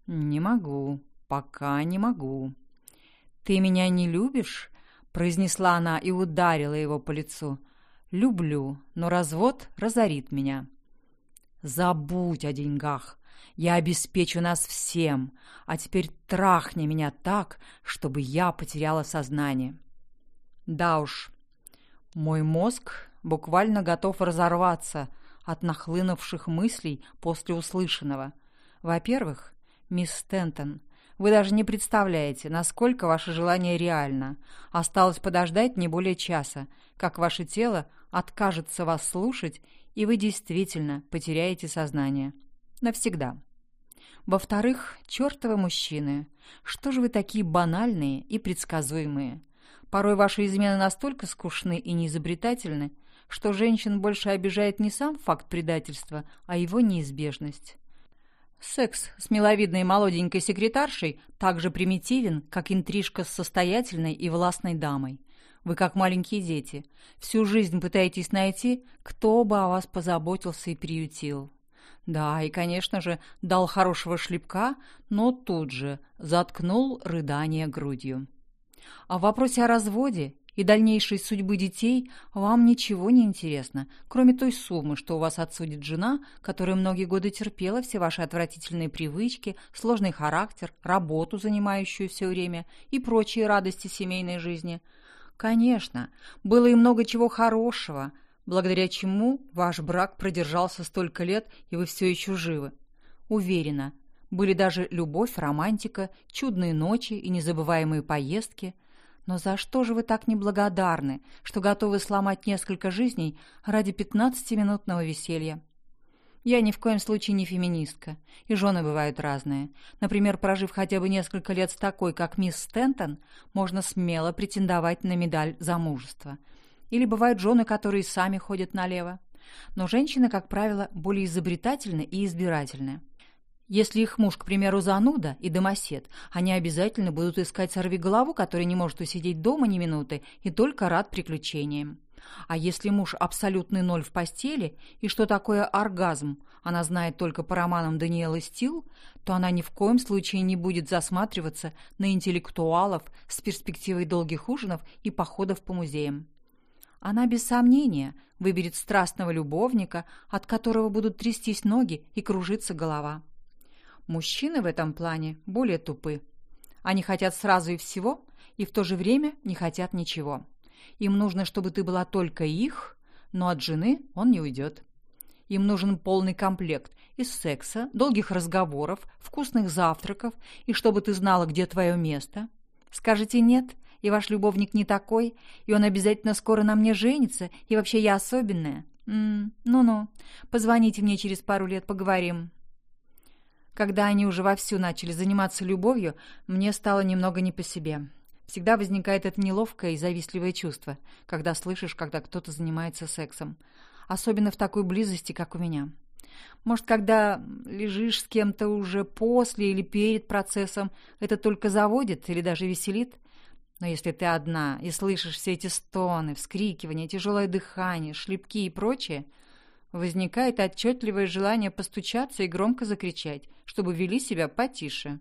«Не могу. Пока не могу». «Ты меня не любишь?» — произнесла она и ударила его по лицу. Люблю, но развод разорит меня. Забудь о деньгах. Я обеспечу нас всем, а теперь трахни меня так, чтобы я потеряла сознание. Да уж, мой мозг буквально готов разорваться от нахлынувших мыслей после услышанного. Во-первых, мисс Стентон, вы даже не представляете, насколько ваше желание реально. Осталось подождать не более часа, как ваше тело откажется вас слушать, и вы действительно потеряете сознание. Навсегда. Во-вторых, чертовы мужчины. Что же вы такие банальные и предсказуемые? Порой ваши измены настолько скучны и неизобретательны, что женщин больше обижает не сам факт предательства, а его неизбежность. Секс с миловидной молоденькой секретаршей так же примитивен, как интрижка с состоятельной и властной дамой. Вы как маленькие дети. Всю жизнь пытаетесь найти, кто бы о вас позаботился и приютил. Да, и, конечно же, дал хорошего шлепка, но тут же заткнул рыдание грудью. А в вопросе о разводе и дальнейшей судьбы детей вам ничего не интересно, кроме той суммы, что у вас отсудит жена, которая многие годы терпела все ваши отвратительные привычки, сложный характер, работу, занимающую все время, и прочие радости семейной жизни. Конечно, было и много чего хорошего, благодаря чему ваш брак продержался столько лет, и вы все еще живы. Уверена, были даже любовь, романтика, чудные ночи и незабываемые поездки – но за что же вы так неблагодарны, что готовы сломать несколько жизней ради пятнадцатиминутного веселья? Я ни в коем случае не феминистка, и жены бывают разные. Например, прожив хотя бы несколько лет с такой, как мисс Стентон, можно смело претендовать на медаль за мужество. Или бывают жены, которые сами ходят налево. Но женщины, как правило, более изобретательны и избирательны. Если их муж, к примеру, зануда и домосед, они обязательно будут искать сорвиголову, который не может усидеть дома ни минуты и только рад приключениям. А если муж абсолютный ноль в постели, и что такое оргазм, она знает только по романам Даниэлы Стил, то она ни в коем случае не будет засматриваться на интеллектуалов с перспективой долгих ужинов и походов по музеям. Она без сомнения выберет страстного любовника, от которого будут трястись ноги и кружиться голова. Мужчины в этом плане более тупы. Они хотят сразу и всего, и в то же время не хотят ничего. Им нужно, чтобы ты была только их, но от жены он не уйдет. Им нужен полный комплект из секса, долгих разговоров, вкусных завтраков и чтобы ты знала, где твое место. Скажете «нет», и ваш любовник не такой, и он обязательно скоро на мне женится, и вообще я особенная. Ну-ну, позвоните мне через пару лет, поговорим. Когда они уже вовсю начали заниматься любовью, мне стало немного не по себе. Всегда возникает это неловкое и завистливое чувство, когда слышишь, когда кто-то занимается сексом. Особенно в такой близости, как у меня. Может, когда лежишь с кем-то уже после или перед процессом, это только заводит или даже веселит? Но если ты одна и слышишь все эти стоны, вскрикивания, тяжелое дыхание, шлепки и прочее – возникает отчетливое желание постучаться и громко закричать, чтобы вели себя потише.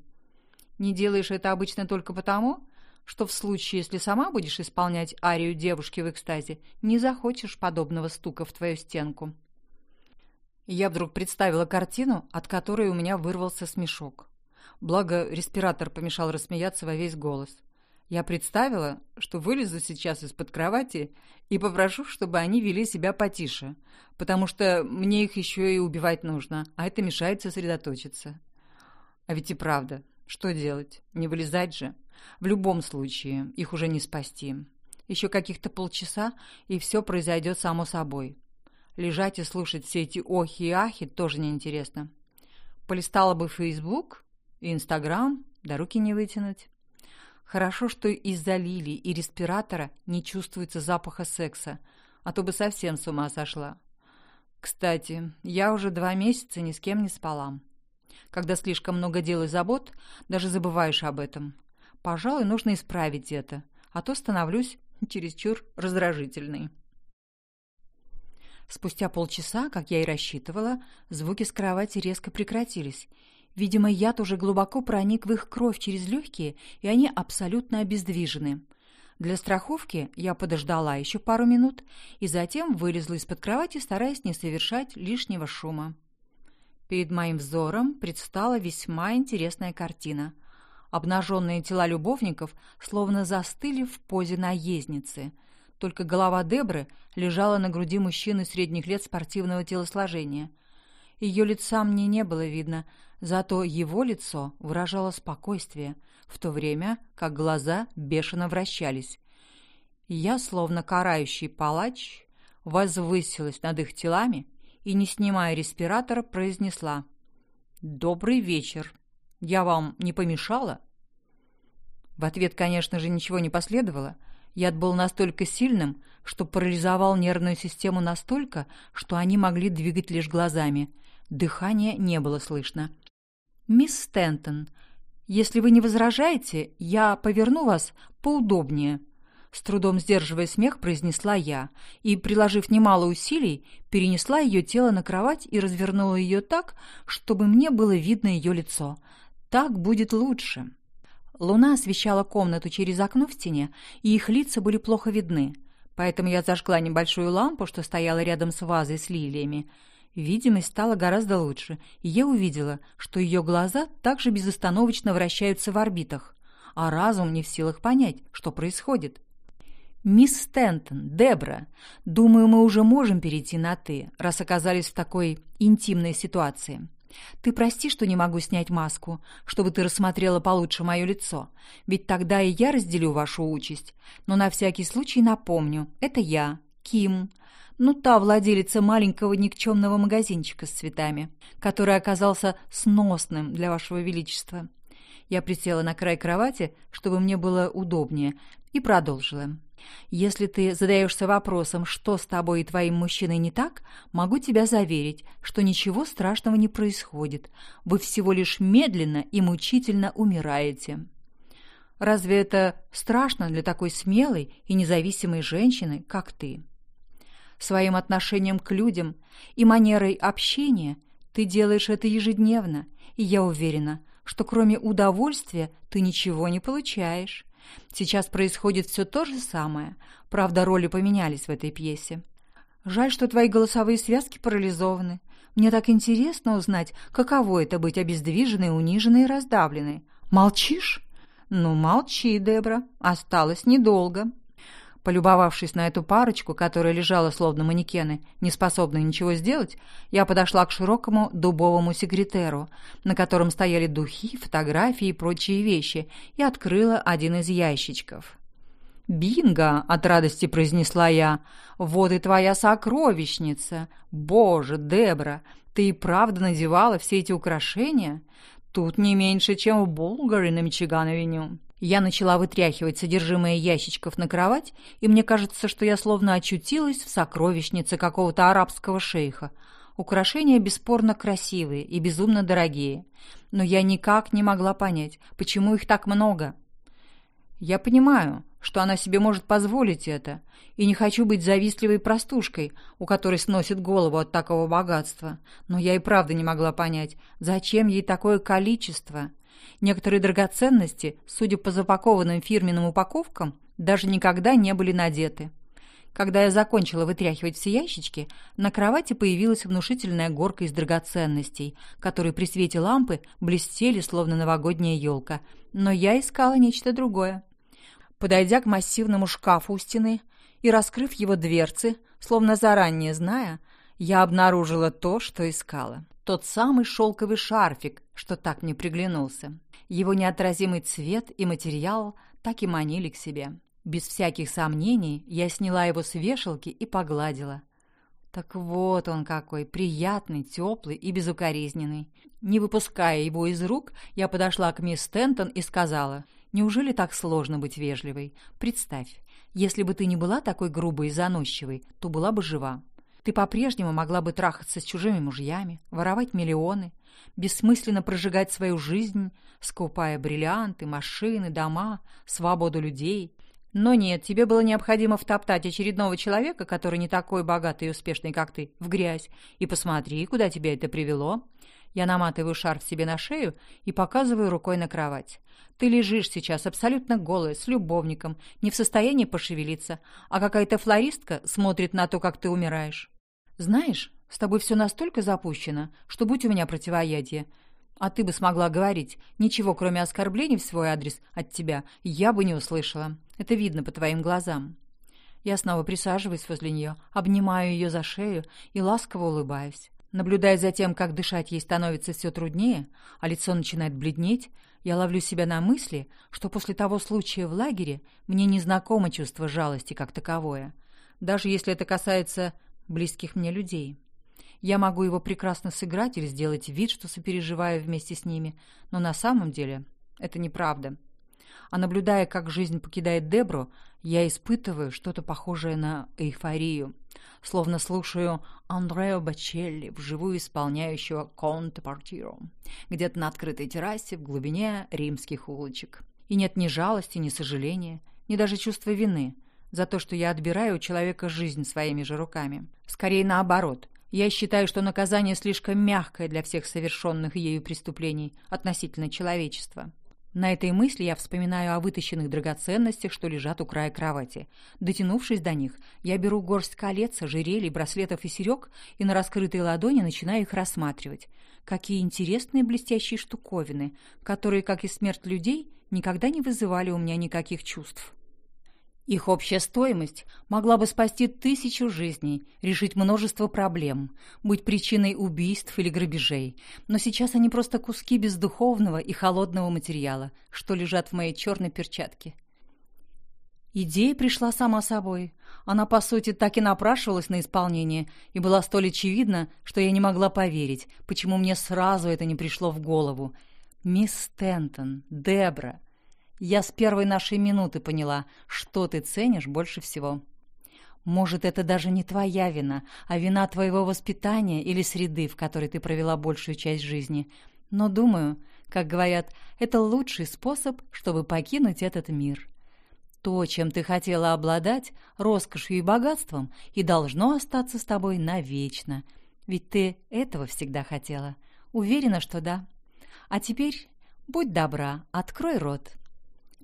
Не делаешь это обычно только потому, что в случае, если сама будешь исполнять арию девушки в экстазе, не захочешь подобного стука в твою стенку. Я вдруг представила картину, от которой у меня вырвался смешок. Благо, респиратор помешал рассмеяться во весь голос. Я представила, что вылезу сейчас из-под кровати и попрошу, чтобы они вели себя потише, потому что мне их еще и убивать нужно, а это мешает сосредоточиться. А ведь и правда, что делать? Не вылезать же. В любом случае, их уже не спасти. Еще каких-то полчаса, и все произойдет само собой. Лежать и слушать все эти охи и ахи тоже неинтересно. Полистала бы Фейсбук и Инстаграм, да руки не вытянуть. Хорошо, что из-за лилий и респиратора не чувствуется запаха секса, а то бы совсем с ума сошла. Кстати, я уже два месяца ни с кем не спала. Когда слишком много дел и забот, даже забываешь об этом. Пожалуй, нужно исправить это, а то становлюсь чересчур раздражительной. Спустя полчаса, как я и рассчитывала, звуки с кровати резко прекратились, Видимо, яд уже глубоко проник в их кровь через легкие, и они абсолютно обездвижены. Для страховки я подождала еще пару минут и затем вылезла из-под кровати, стараясь не совершать лишнего шума. Перед моим взором предстала весьма интересная картина. Обнаженные тела любовников словно застыли в позе наездницы. Только голова Дебры лежала на груди мужчины средних лет спортивного телосложения. Ее лица мне не было видно, Зато его лицо выражало спокойствие, в то время как глаза бешено вращались. Я, словно карающий палач, возвысилась над их телами и, не снимая респиратора, произнесла «Добрый вечер. Я вам не помешала?» В ответ, конечно же, ничего не последовало. Яд был настолько сильным, что парализовал нервную систему настолько, что они могли двигать лишь глазами. Дыхания не было слышно. «Мисс Стентон, если вы не возражаете, я поверну вас поудобнее», с трудом сдерживая смех, произнесла я и, приложив немало усилий, перенесла ее тело на кровать и развернула ее так, чтобы мне было видно ее лицо. Так будет лучше. Луна освещала комнату через окно в стене, и их лица были плохо видны. Поэтому я зажгла небольшую лампу, что стояла рядом с вазой с лилиями, Видимость стала гораздо лучше, и я увидела, что ее глаза также безостановочно вращаются в орбитах, а разум не в силах понять, что происходит. «Мисс Стентон, Дебра, думаю, мы уже можем перейти на «ты», раз оказались в такой интимной ситуации. Ты прости, что не могу снять маску, чтобы ты рассмотрела получше мое лицо, ведь тогда и я разделю вашу участь. Но на всякий случай напомню, это я, Ким, ну та владелица маленького никчемного магазинчика с цветами, который оказался сносным для вашего величества. Я присела на край кровати, чтобы мне было удобнее, и продолжила. Если ты задаешься вопросом, что с тобой и твоим мужчиной не так, могу тебя заверить, что ничего страшного не происходит. Вы всего лишь медленно и мучительно умираете. Разве это страшно для такой смелой и независимой женщины, как ты? Своим отношением к людям и манерой общения ты делаешь это ежедневно, и я уверена, что кроме удовольствия ты ничего не получаешь. Сейчас происходит все то же самое. Правда, роли поменялись в этой пьесе. Жаль, что твои голосовые связки парализованы. Мне так интересно узнать, каково это быть обездвиженной, униженной и раздавленной. Молчишь? Ну, молчи, Дебра. Осталось недолго. Полюбовавшись на эту парочку, которая лежала словно манекены, не способные ничего сделать, я подошла к широкому дубовому секретеру, на котором стояли духи, фотографии и прочие вещи, и открыла один из ящичков. «Бинго!» — от радости произнесла я. «Вот и твоя сокровищница! Боже, Дебра, ты и правда надевала все эти украшения? Тут не меньше, чем в Булгаре на Мичиган-авеню». Я начала вытряхивать содержимое ящичков на кровать, и мне кажется, что я словно очутилась в сокровищнице какого-то арабского шейха. Украшения бесспорно красивые и безумно дорогие, но я никак не могла понять, почему их так много. Я понимаю, что она себе может позволить это, и не хочу быть завистливой простушкой, у которой сносит голову от такого богатства, но я и правда не могла понять, зачем ей такое количество. Некоторые драгоценности, судя по запакованным фирменным упаковкам, даже никогда не были надеты. Когда я закончила вытряхивать все ящички, на кровати появилась внушительная горка из драгоценностей, которые при свете лампы блестели, словно новогодняя елка. Но я искала нечто другое. Подойдя к массивному шкафу у стены и раскрыв его дверцы, словно заранее зная, я обнаружила то, что искала. Тот самый шелковый шарфик, что так мне приглянулся. Его неотразимый цвет и материал так и манили к себе. Без всяких сомнений я сняла его с вешалки и погладила. Так вот он какой, приятный, теплый и безукоризненный. Не выпуская его из рук, я подошла к мисс Стентон и сказала, «Неужели так сложно быть вежливой? Представь, если бы ты не была такой грубой и заносчивой, то была бы жива. Ты по-прежнему могла бы трахаться с чужими мужьями, воровать миллионы, бессмысленно прожигать свою жизнь, скупая бриллианты, машины, дома, свободу людей. Но нет, тебе было необходимо втоптать очередного человека, который не такой богатый и успешный, как ты, в грязь. И посмотри, куда тебя это привело. Я наматываю шарф себе на шею и показываю рукой на кровать. Ты лежишь сейчас абсолютно голая, с любовником, не в состоянии пошевелиться, а какая-то флористка смотрит на то, как ты умираешь. Знаешь, с тобой все настолько запущено, что будь у меня противоядие. А ты бы смогла говорить, ничего, кроме оскорблений в свой адрес от тебя, я бы не услышала. Это видно по твоим глазам. Я снова присаживаюсь возле нее, обнимаю ее за шею и ласково улыбаюсь. Наблюдая за тем, как дышать ей становится все труднее, а лицо начинает бледнеть, я ловлю себя на мысли, что после того случая в лагере мне не знакомо чувство жалости как таковое, даже если это касается близких мне людей. Я могу его прекрасно сыграть или сделать вид, что сопереживаю вместе с ними, но на самом деле это неправда. А наблюдая, как жизнь покидает Дебру, я испытываю что-то похожее на эйфорию, словно слушаю Андрео Бачелли, вживую исполняющего «Конте Партиро», где-то на открытой террасе в глубине римских улочек. И нет ни жалости, ни сожаления, ни даже чувства вины за то, что я отбираю у человека жизнь своими же руками. Скорее наоборот. Я считаю, что наказание слишком мягкое для всех совершенных ею преступлений относительно человечества. На этой мысли я вспоминаю о вытащенных драгоценностях, что лежат у края кровати. Дотянувшись до них, я беру горсть колец, ожерелий, браслетов и серег и на раскрытой ладони начинаю их рассматривать. Какие интересные блестящие штуковины, которые, как и смерть людей, никогда не вызывали у меня никаких чувств. Их общая стоимость могла бы спасти тысячу жизней, решить множество проблем, быть причиной убийств или грабежей. Но сейчас они просто куски бездуховного и холодного материала, что лежат в моей черной перчатке. Идея пришла сама собой. Она, по сути, так и напрашивалась на исполнение, и была столь очевидна, что я не могла поверить, почему мне сразу это не пришло в голову. «Мисс Стентон, Дебра, я с первой нашей минуты поняла, что ты ценишь больше всего. Может, это даже не твоя вина, а вина твоего воспитания или среды, в которой ты провела большую часть жизни. Но, думаю, как говорят, это лучший способ, чтобы покинуть этот мир. То, чем ты хотела обладать, роскошью и богатством, и должно остаться с тобой навечно. Ведь ты этого всегда хотела. Уверена, что да. А теперь будь добра, открой рот».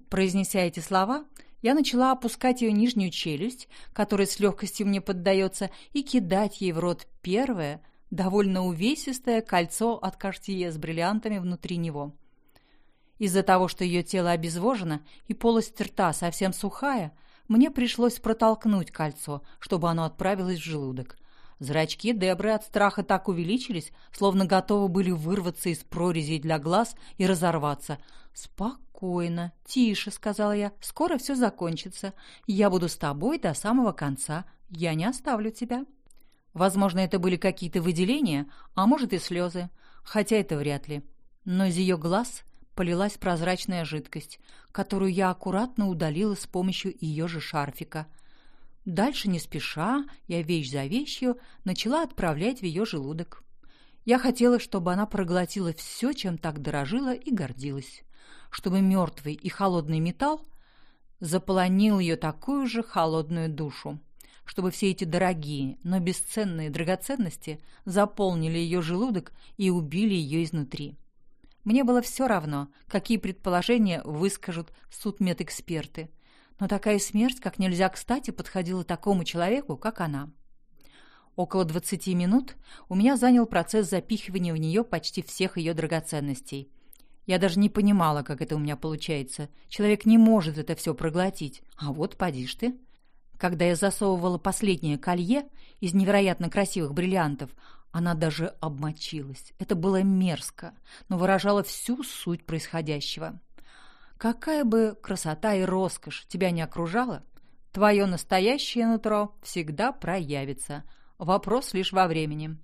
Произнеся эти слова, я начала опускать ее нижнюю челюсть, которая с легкостью мне поддается, и кидать ей в рот первое, довольно увесистое кольцо от Картье с бриллиантами внутри него. Из-за того, что ее тело обезвожено и полость рта совсем сухая, мне пришлось протолкнуть кольцо, чтобы оно отправилось в желудок. Зрачки Дебры от страха так увеличились, словно готовы были вырваться из прорезей для глаз и разорваться. «Спокойно, тише», — сказала я, — «скоро все закончится. Я буду с тобой до самого конца. Я не оставлю тебя». Возможно, это были какие-то выделения, а может и слезы, хотя это вряд ли. Но из ее глаз полилась прозрачная жидкость, которую я аккуратно удалила с помощью ее же шарфика. Дальше, не спеша, я вещь за вещью начала отправлять в ее желудок. Я хотела, чтобы она проглотила все, чем так дорожила и гордилась, чтобы мертвый и холодный металл заполонил ее такую же холодную душу чтобы все эти дорогие, но бесценные драгоценности заполнили ее желудок и убили ее изнутри. Мне было все равно, какие предположения выскажут судмедэксперты, но такая смерть как нельзя кстати подходила такому человеку, как она. Около двадцати минут у меня занял процесс запихивания в нее почти всех ее драгоценностей. Я даже не понимала, как это у меня получается. Человек не может это все проглотить. А вот поди ж ты. Когда я засовывала последнее колье из невероятно красивых бриллиантов, она даже обмочилась. Это было мерзко, но выражало всю суть происходящего. Какая бы красота и роскошь тебя не окружала, твое настоящее нутро всегда проявится. Вопрос лишь во времени.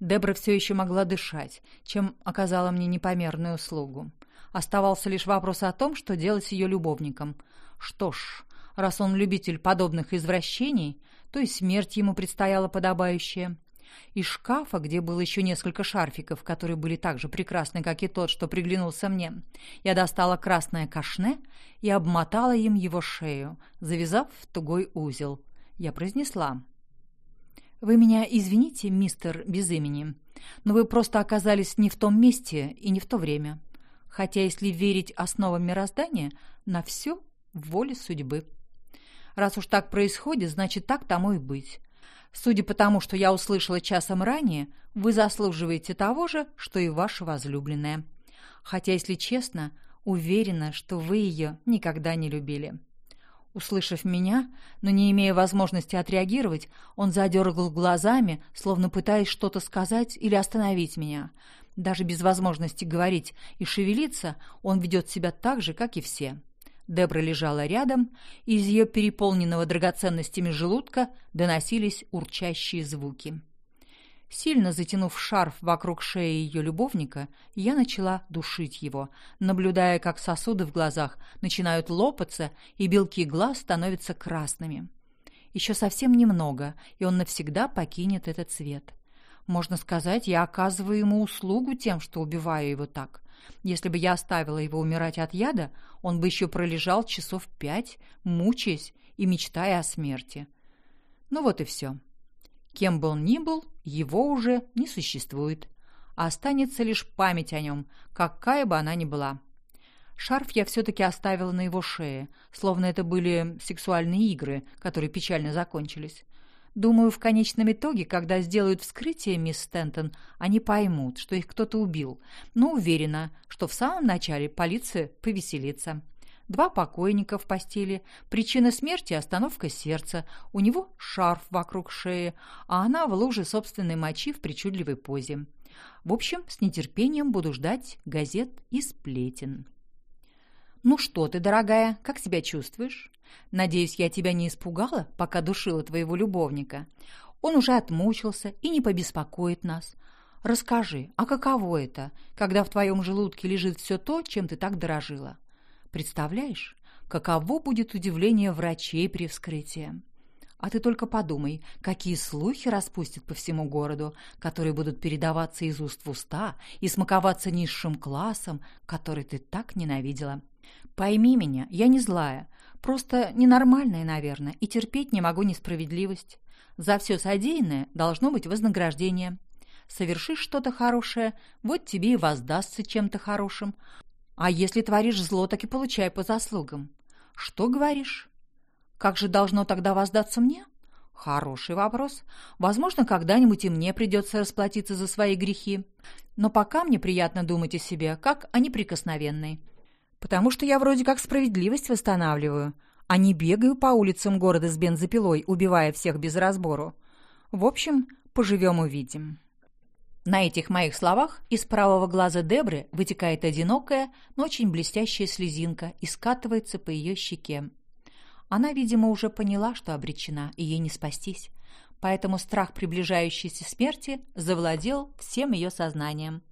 Дебра все еще могла дышать, чем оказала мне непомерную услугу. Оставался лишь вопрос о том, что делать с ее любовником. Что ж, Раз он любитель подобных извращений, то и смерть ему предстояла подобающая. Из шкафа, где было еще несколько шарфиков, которые были так же прекрасны, как и тот, что приглянулся мне, я достала красное кашне и обмотала им его шею, завязав в тугой узел. Я произнесла. «Вы меня извините, мистер без имени, но вы просто оказались не в том месте и не в то время. Хотя, если верить основам мироздания, на все воле судьбы». Раз уж так происходит, значит, так тому и быть. Судя по тому, что я услышала часом ранее, вы заслуживаете того же, что и ваша возлюбленная. Хотя, если честно, уверена, что вы ее никогда не любили». Услышав меня, но не имея возможности отреагировать, он задергал глазами, словно пытаясь что-то сказать или остановить меня. Даже без возможности говорить и шевелиться, он ведет себя так же, как и все. Дебра лежала рядом, и из ее переполненного драгоценностями желудка доносились урчащие звуки. Сильно затянув шарф вокруг шеи ее любовника, я начала душить его, наблюдая, как сосуды в глазах начинают лопаться, и белки глаз становятся красными. Еще совсем немного, и он навсегда покинет этот свет. Можно сказать, я оказываю ему услугу тем, что убиваю его так. Если бы я оставила его умирать от яда, он бы еще пролежал часов пять, мучаясь и мечтая о смерти. Ну вот и все. Кем бы он ни был, его уже не существует. Останется лишь память о нем, какая бы она ни была. Шарф я все-таки оставила на его шее, словно это были сексуальные игры, которые печально закончились. Думаю, в конечном итоге, когда сделают вскрытие, мисс Стентон, они поймут, что их кто-то убил, но уверена, что в самом начале полиция повеселится. Два покойника в постели, причина смерти – остановка сердца, у него шарф вокруг шеи, а она в луже собственной мочи в причудливой позе. В общем, с нетерпением буду ждать газет и сплетен. «Ну что ты, дорогая, как себя чувствуешь? Надеюсь, я тебя не испугала, пока душила твоего любовника. Он уже отмучился и не побеспокоит нас. Расскажи, а каково это, когда в твоем желудке лежит все то, чем ты так дорожила? Представляешь, каково будет удивление врачей при вскрытии? А ты только подумай, какие слухи распустят по всему городу, которые будут передаваться из уст в уста и смаковаться низшим классом, который ты так ненавидела. Пойми меня, я не злая, просто ненормальная, наверное, и терпеть не могу несправедливость. За все содеянное должно быть вознаграждение. Совершишь что-то хорошее, вот тебе и воздастся чем-то хорошим. А если творишь зло, так и получай по заслугам. Что говоришь? Как же должно тогда воздаться мне? Хороший вопрос. Возможно, когда-нибудь и мне придется расплатиться за свои грехи. Но пока мне приятно думать о себе, как о неприкосновенной. Потому что я вроде как справедливость восстанавливаю, а не бегаю по улицам города с бензопилой, убивая всех без разбору. В общем, поживем-увидим. На этих моих словах из правого глаза Дебры вытекает одинокая, но очень блестящая слезинка и скатывается по ее щеке. Она, видимо, уже поняла, что обречена, и ей не спастись. Поэтому страх приближающейся смерти завладел всем ее сознанием.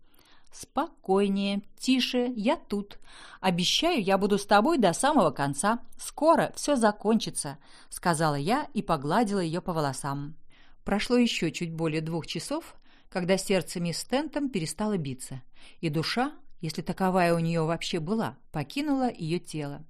«Спокойнее, тише, я тут. Обещаю, я буду с тобой до самого конца. Скоро все закончится», — сказала я и погладила ее по волосам. Прошло еще чуть более двух часов, когда сердце мисс Стентом перестало биться, и душа, если таковая у нее вообще была, покинула ее тело.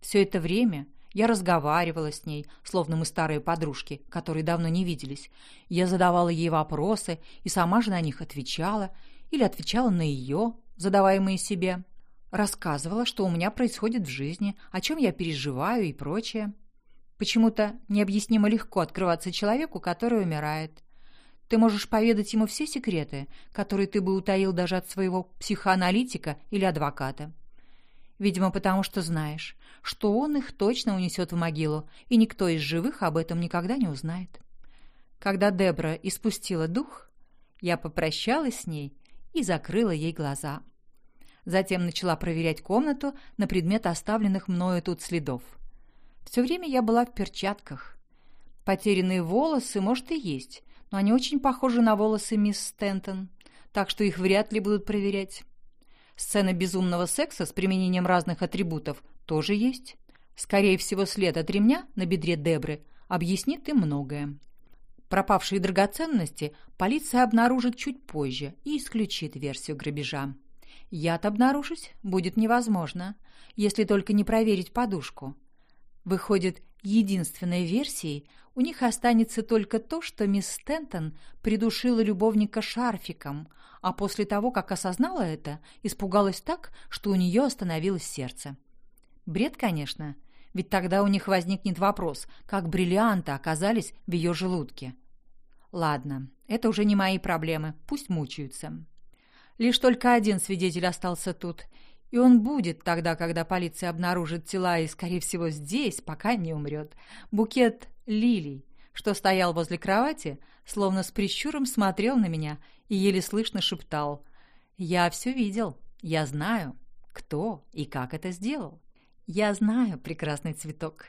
Все это время я разговаривала с ней, словно мы старые подружки, которые давно не виделись. Я задавала ей вопросы и сама же на них отвечала, или отвечала на ее, задаваемые себе. Рассказывала, что у меня происходит в жизни, о чем я переживаю и прочее. Почему-то необъяснимо легко открываться человеку, который умирает. Ты можешь поведать ему все секреты, которые ты бы утаил даже от своего психоаналитика или адвоката. Видимо, потому что знаешь, что он их точно унесет в могилу, и никто из живых об этом никогда не узнает. Когда Дебра испустила дух, я попрощалась с ней и закрыла ей глаза. Затем начала проверять комнату на предмет оставленных мною тут следов. Все время я была в перчатках. Потерянные волосы, может, и есть, но они очень похожи на волосы мисс Стентон, так что их вряд ли будут проверять. Сцена безумного секса с применением разных атрибутов тоже есть. Скорее всего, след от ремня на бедре Дебры объяснит им многое. Пропавшие драгоценности полиция обнаружит чуть позже и исключит версию грабежа. Яд обнаружить будет невозможно, если только не проверить подушку. Выходит, единственной версией у них останется только то, что мисс Стентон придушила любовника шарфиком, а после того, как осознала это, испугалась так, что у нее остановилось сердце. Бред, конечно, ведь тогда у них возникнет вопрос, как бриллианты оказались в ее желудке. Ладно, это уже не мои проблемы, пусть мучаются. Лишь только один свидетель остался тут, и он будет тогда, когда полиция обнаружит тела и, скорее всего, здесь, пока не умрет. Букет лилий, что стоял возле кровати, словно с прищуром смотрел на меня и еле слышно шептал. «Я все видел. Я знаю, кто и как это сделал. Я знаю, прекрасный цветок.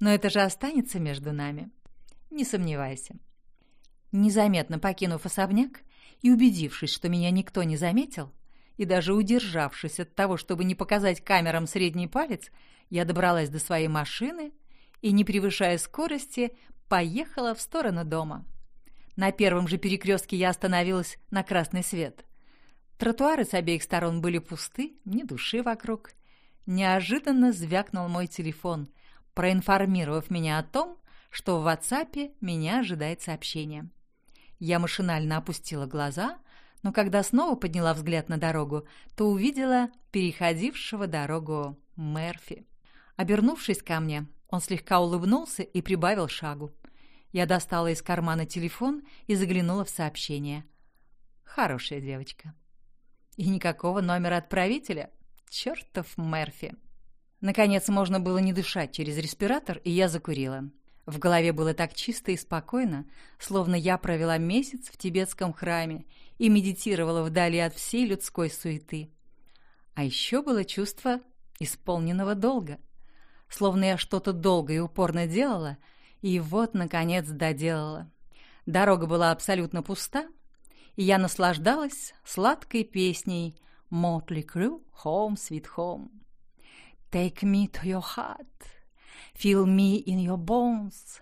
Но это же останется между нами. Не сомневайся». Незаметно покинув особняк и убедившись, что меня никто не заметил, и даже удержавшись от того, чтобы не показать камерам средний палец, я добралась до своей машины и, не превышая скорости, поехала в сторону дома. На первом же перекрестке я остановилась на красный свет. Тротуары с обеих сторон были пусты, ни души вокруг. Неожиданно звякнул мой телефон, проинформировав меня о том, что в WhatsApp меня ожидает сообщение. Я машинально опустила глаза, но когда снова подняла взгляд на дорогу, то увидела переходившего дорогу Мерфи. Обернувшись ко мне, он слегка улыбнулся и прибавил шагу. Я достала из кармана телефон и заглянула в сообщение. Хорошая девочка. И никакого номера отправителя. Чертов Мерфи. Наконец можно было не дышать через респиратор, и я закурила. В голове было так чисто и спокойно, словно я провела месяц в тибетском храме и медитировала вдали от всей людской суеты. А еще было чувство исполненного долга. Словно я что-то долго и упорно делала — и вот, наконец, доделала. Дорога была абсолютно пуста, и я наслаждалась сладкой песней «Motley Crue Home Sweet Home». Take me to your heart, feel me in your bones,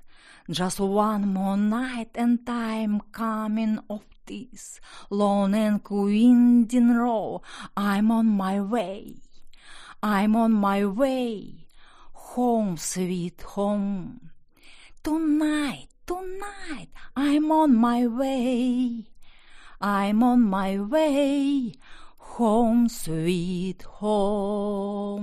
just one more night and time coming of this long and winding road. I'm on my way, I'm on my way, home sweet home. Tonight, tonight, I'm on my way. I'm on my way home, sweet home.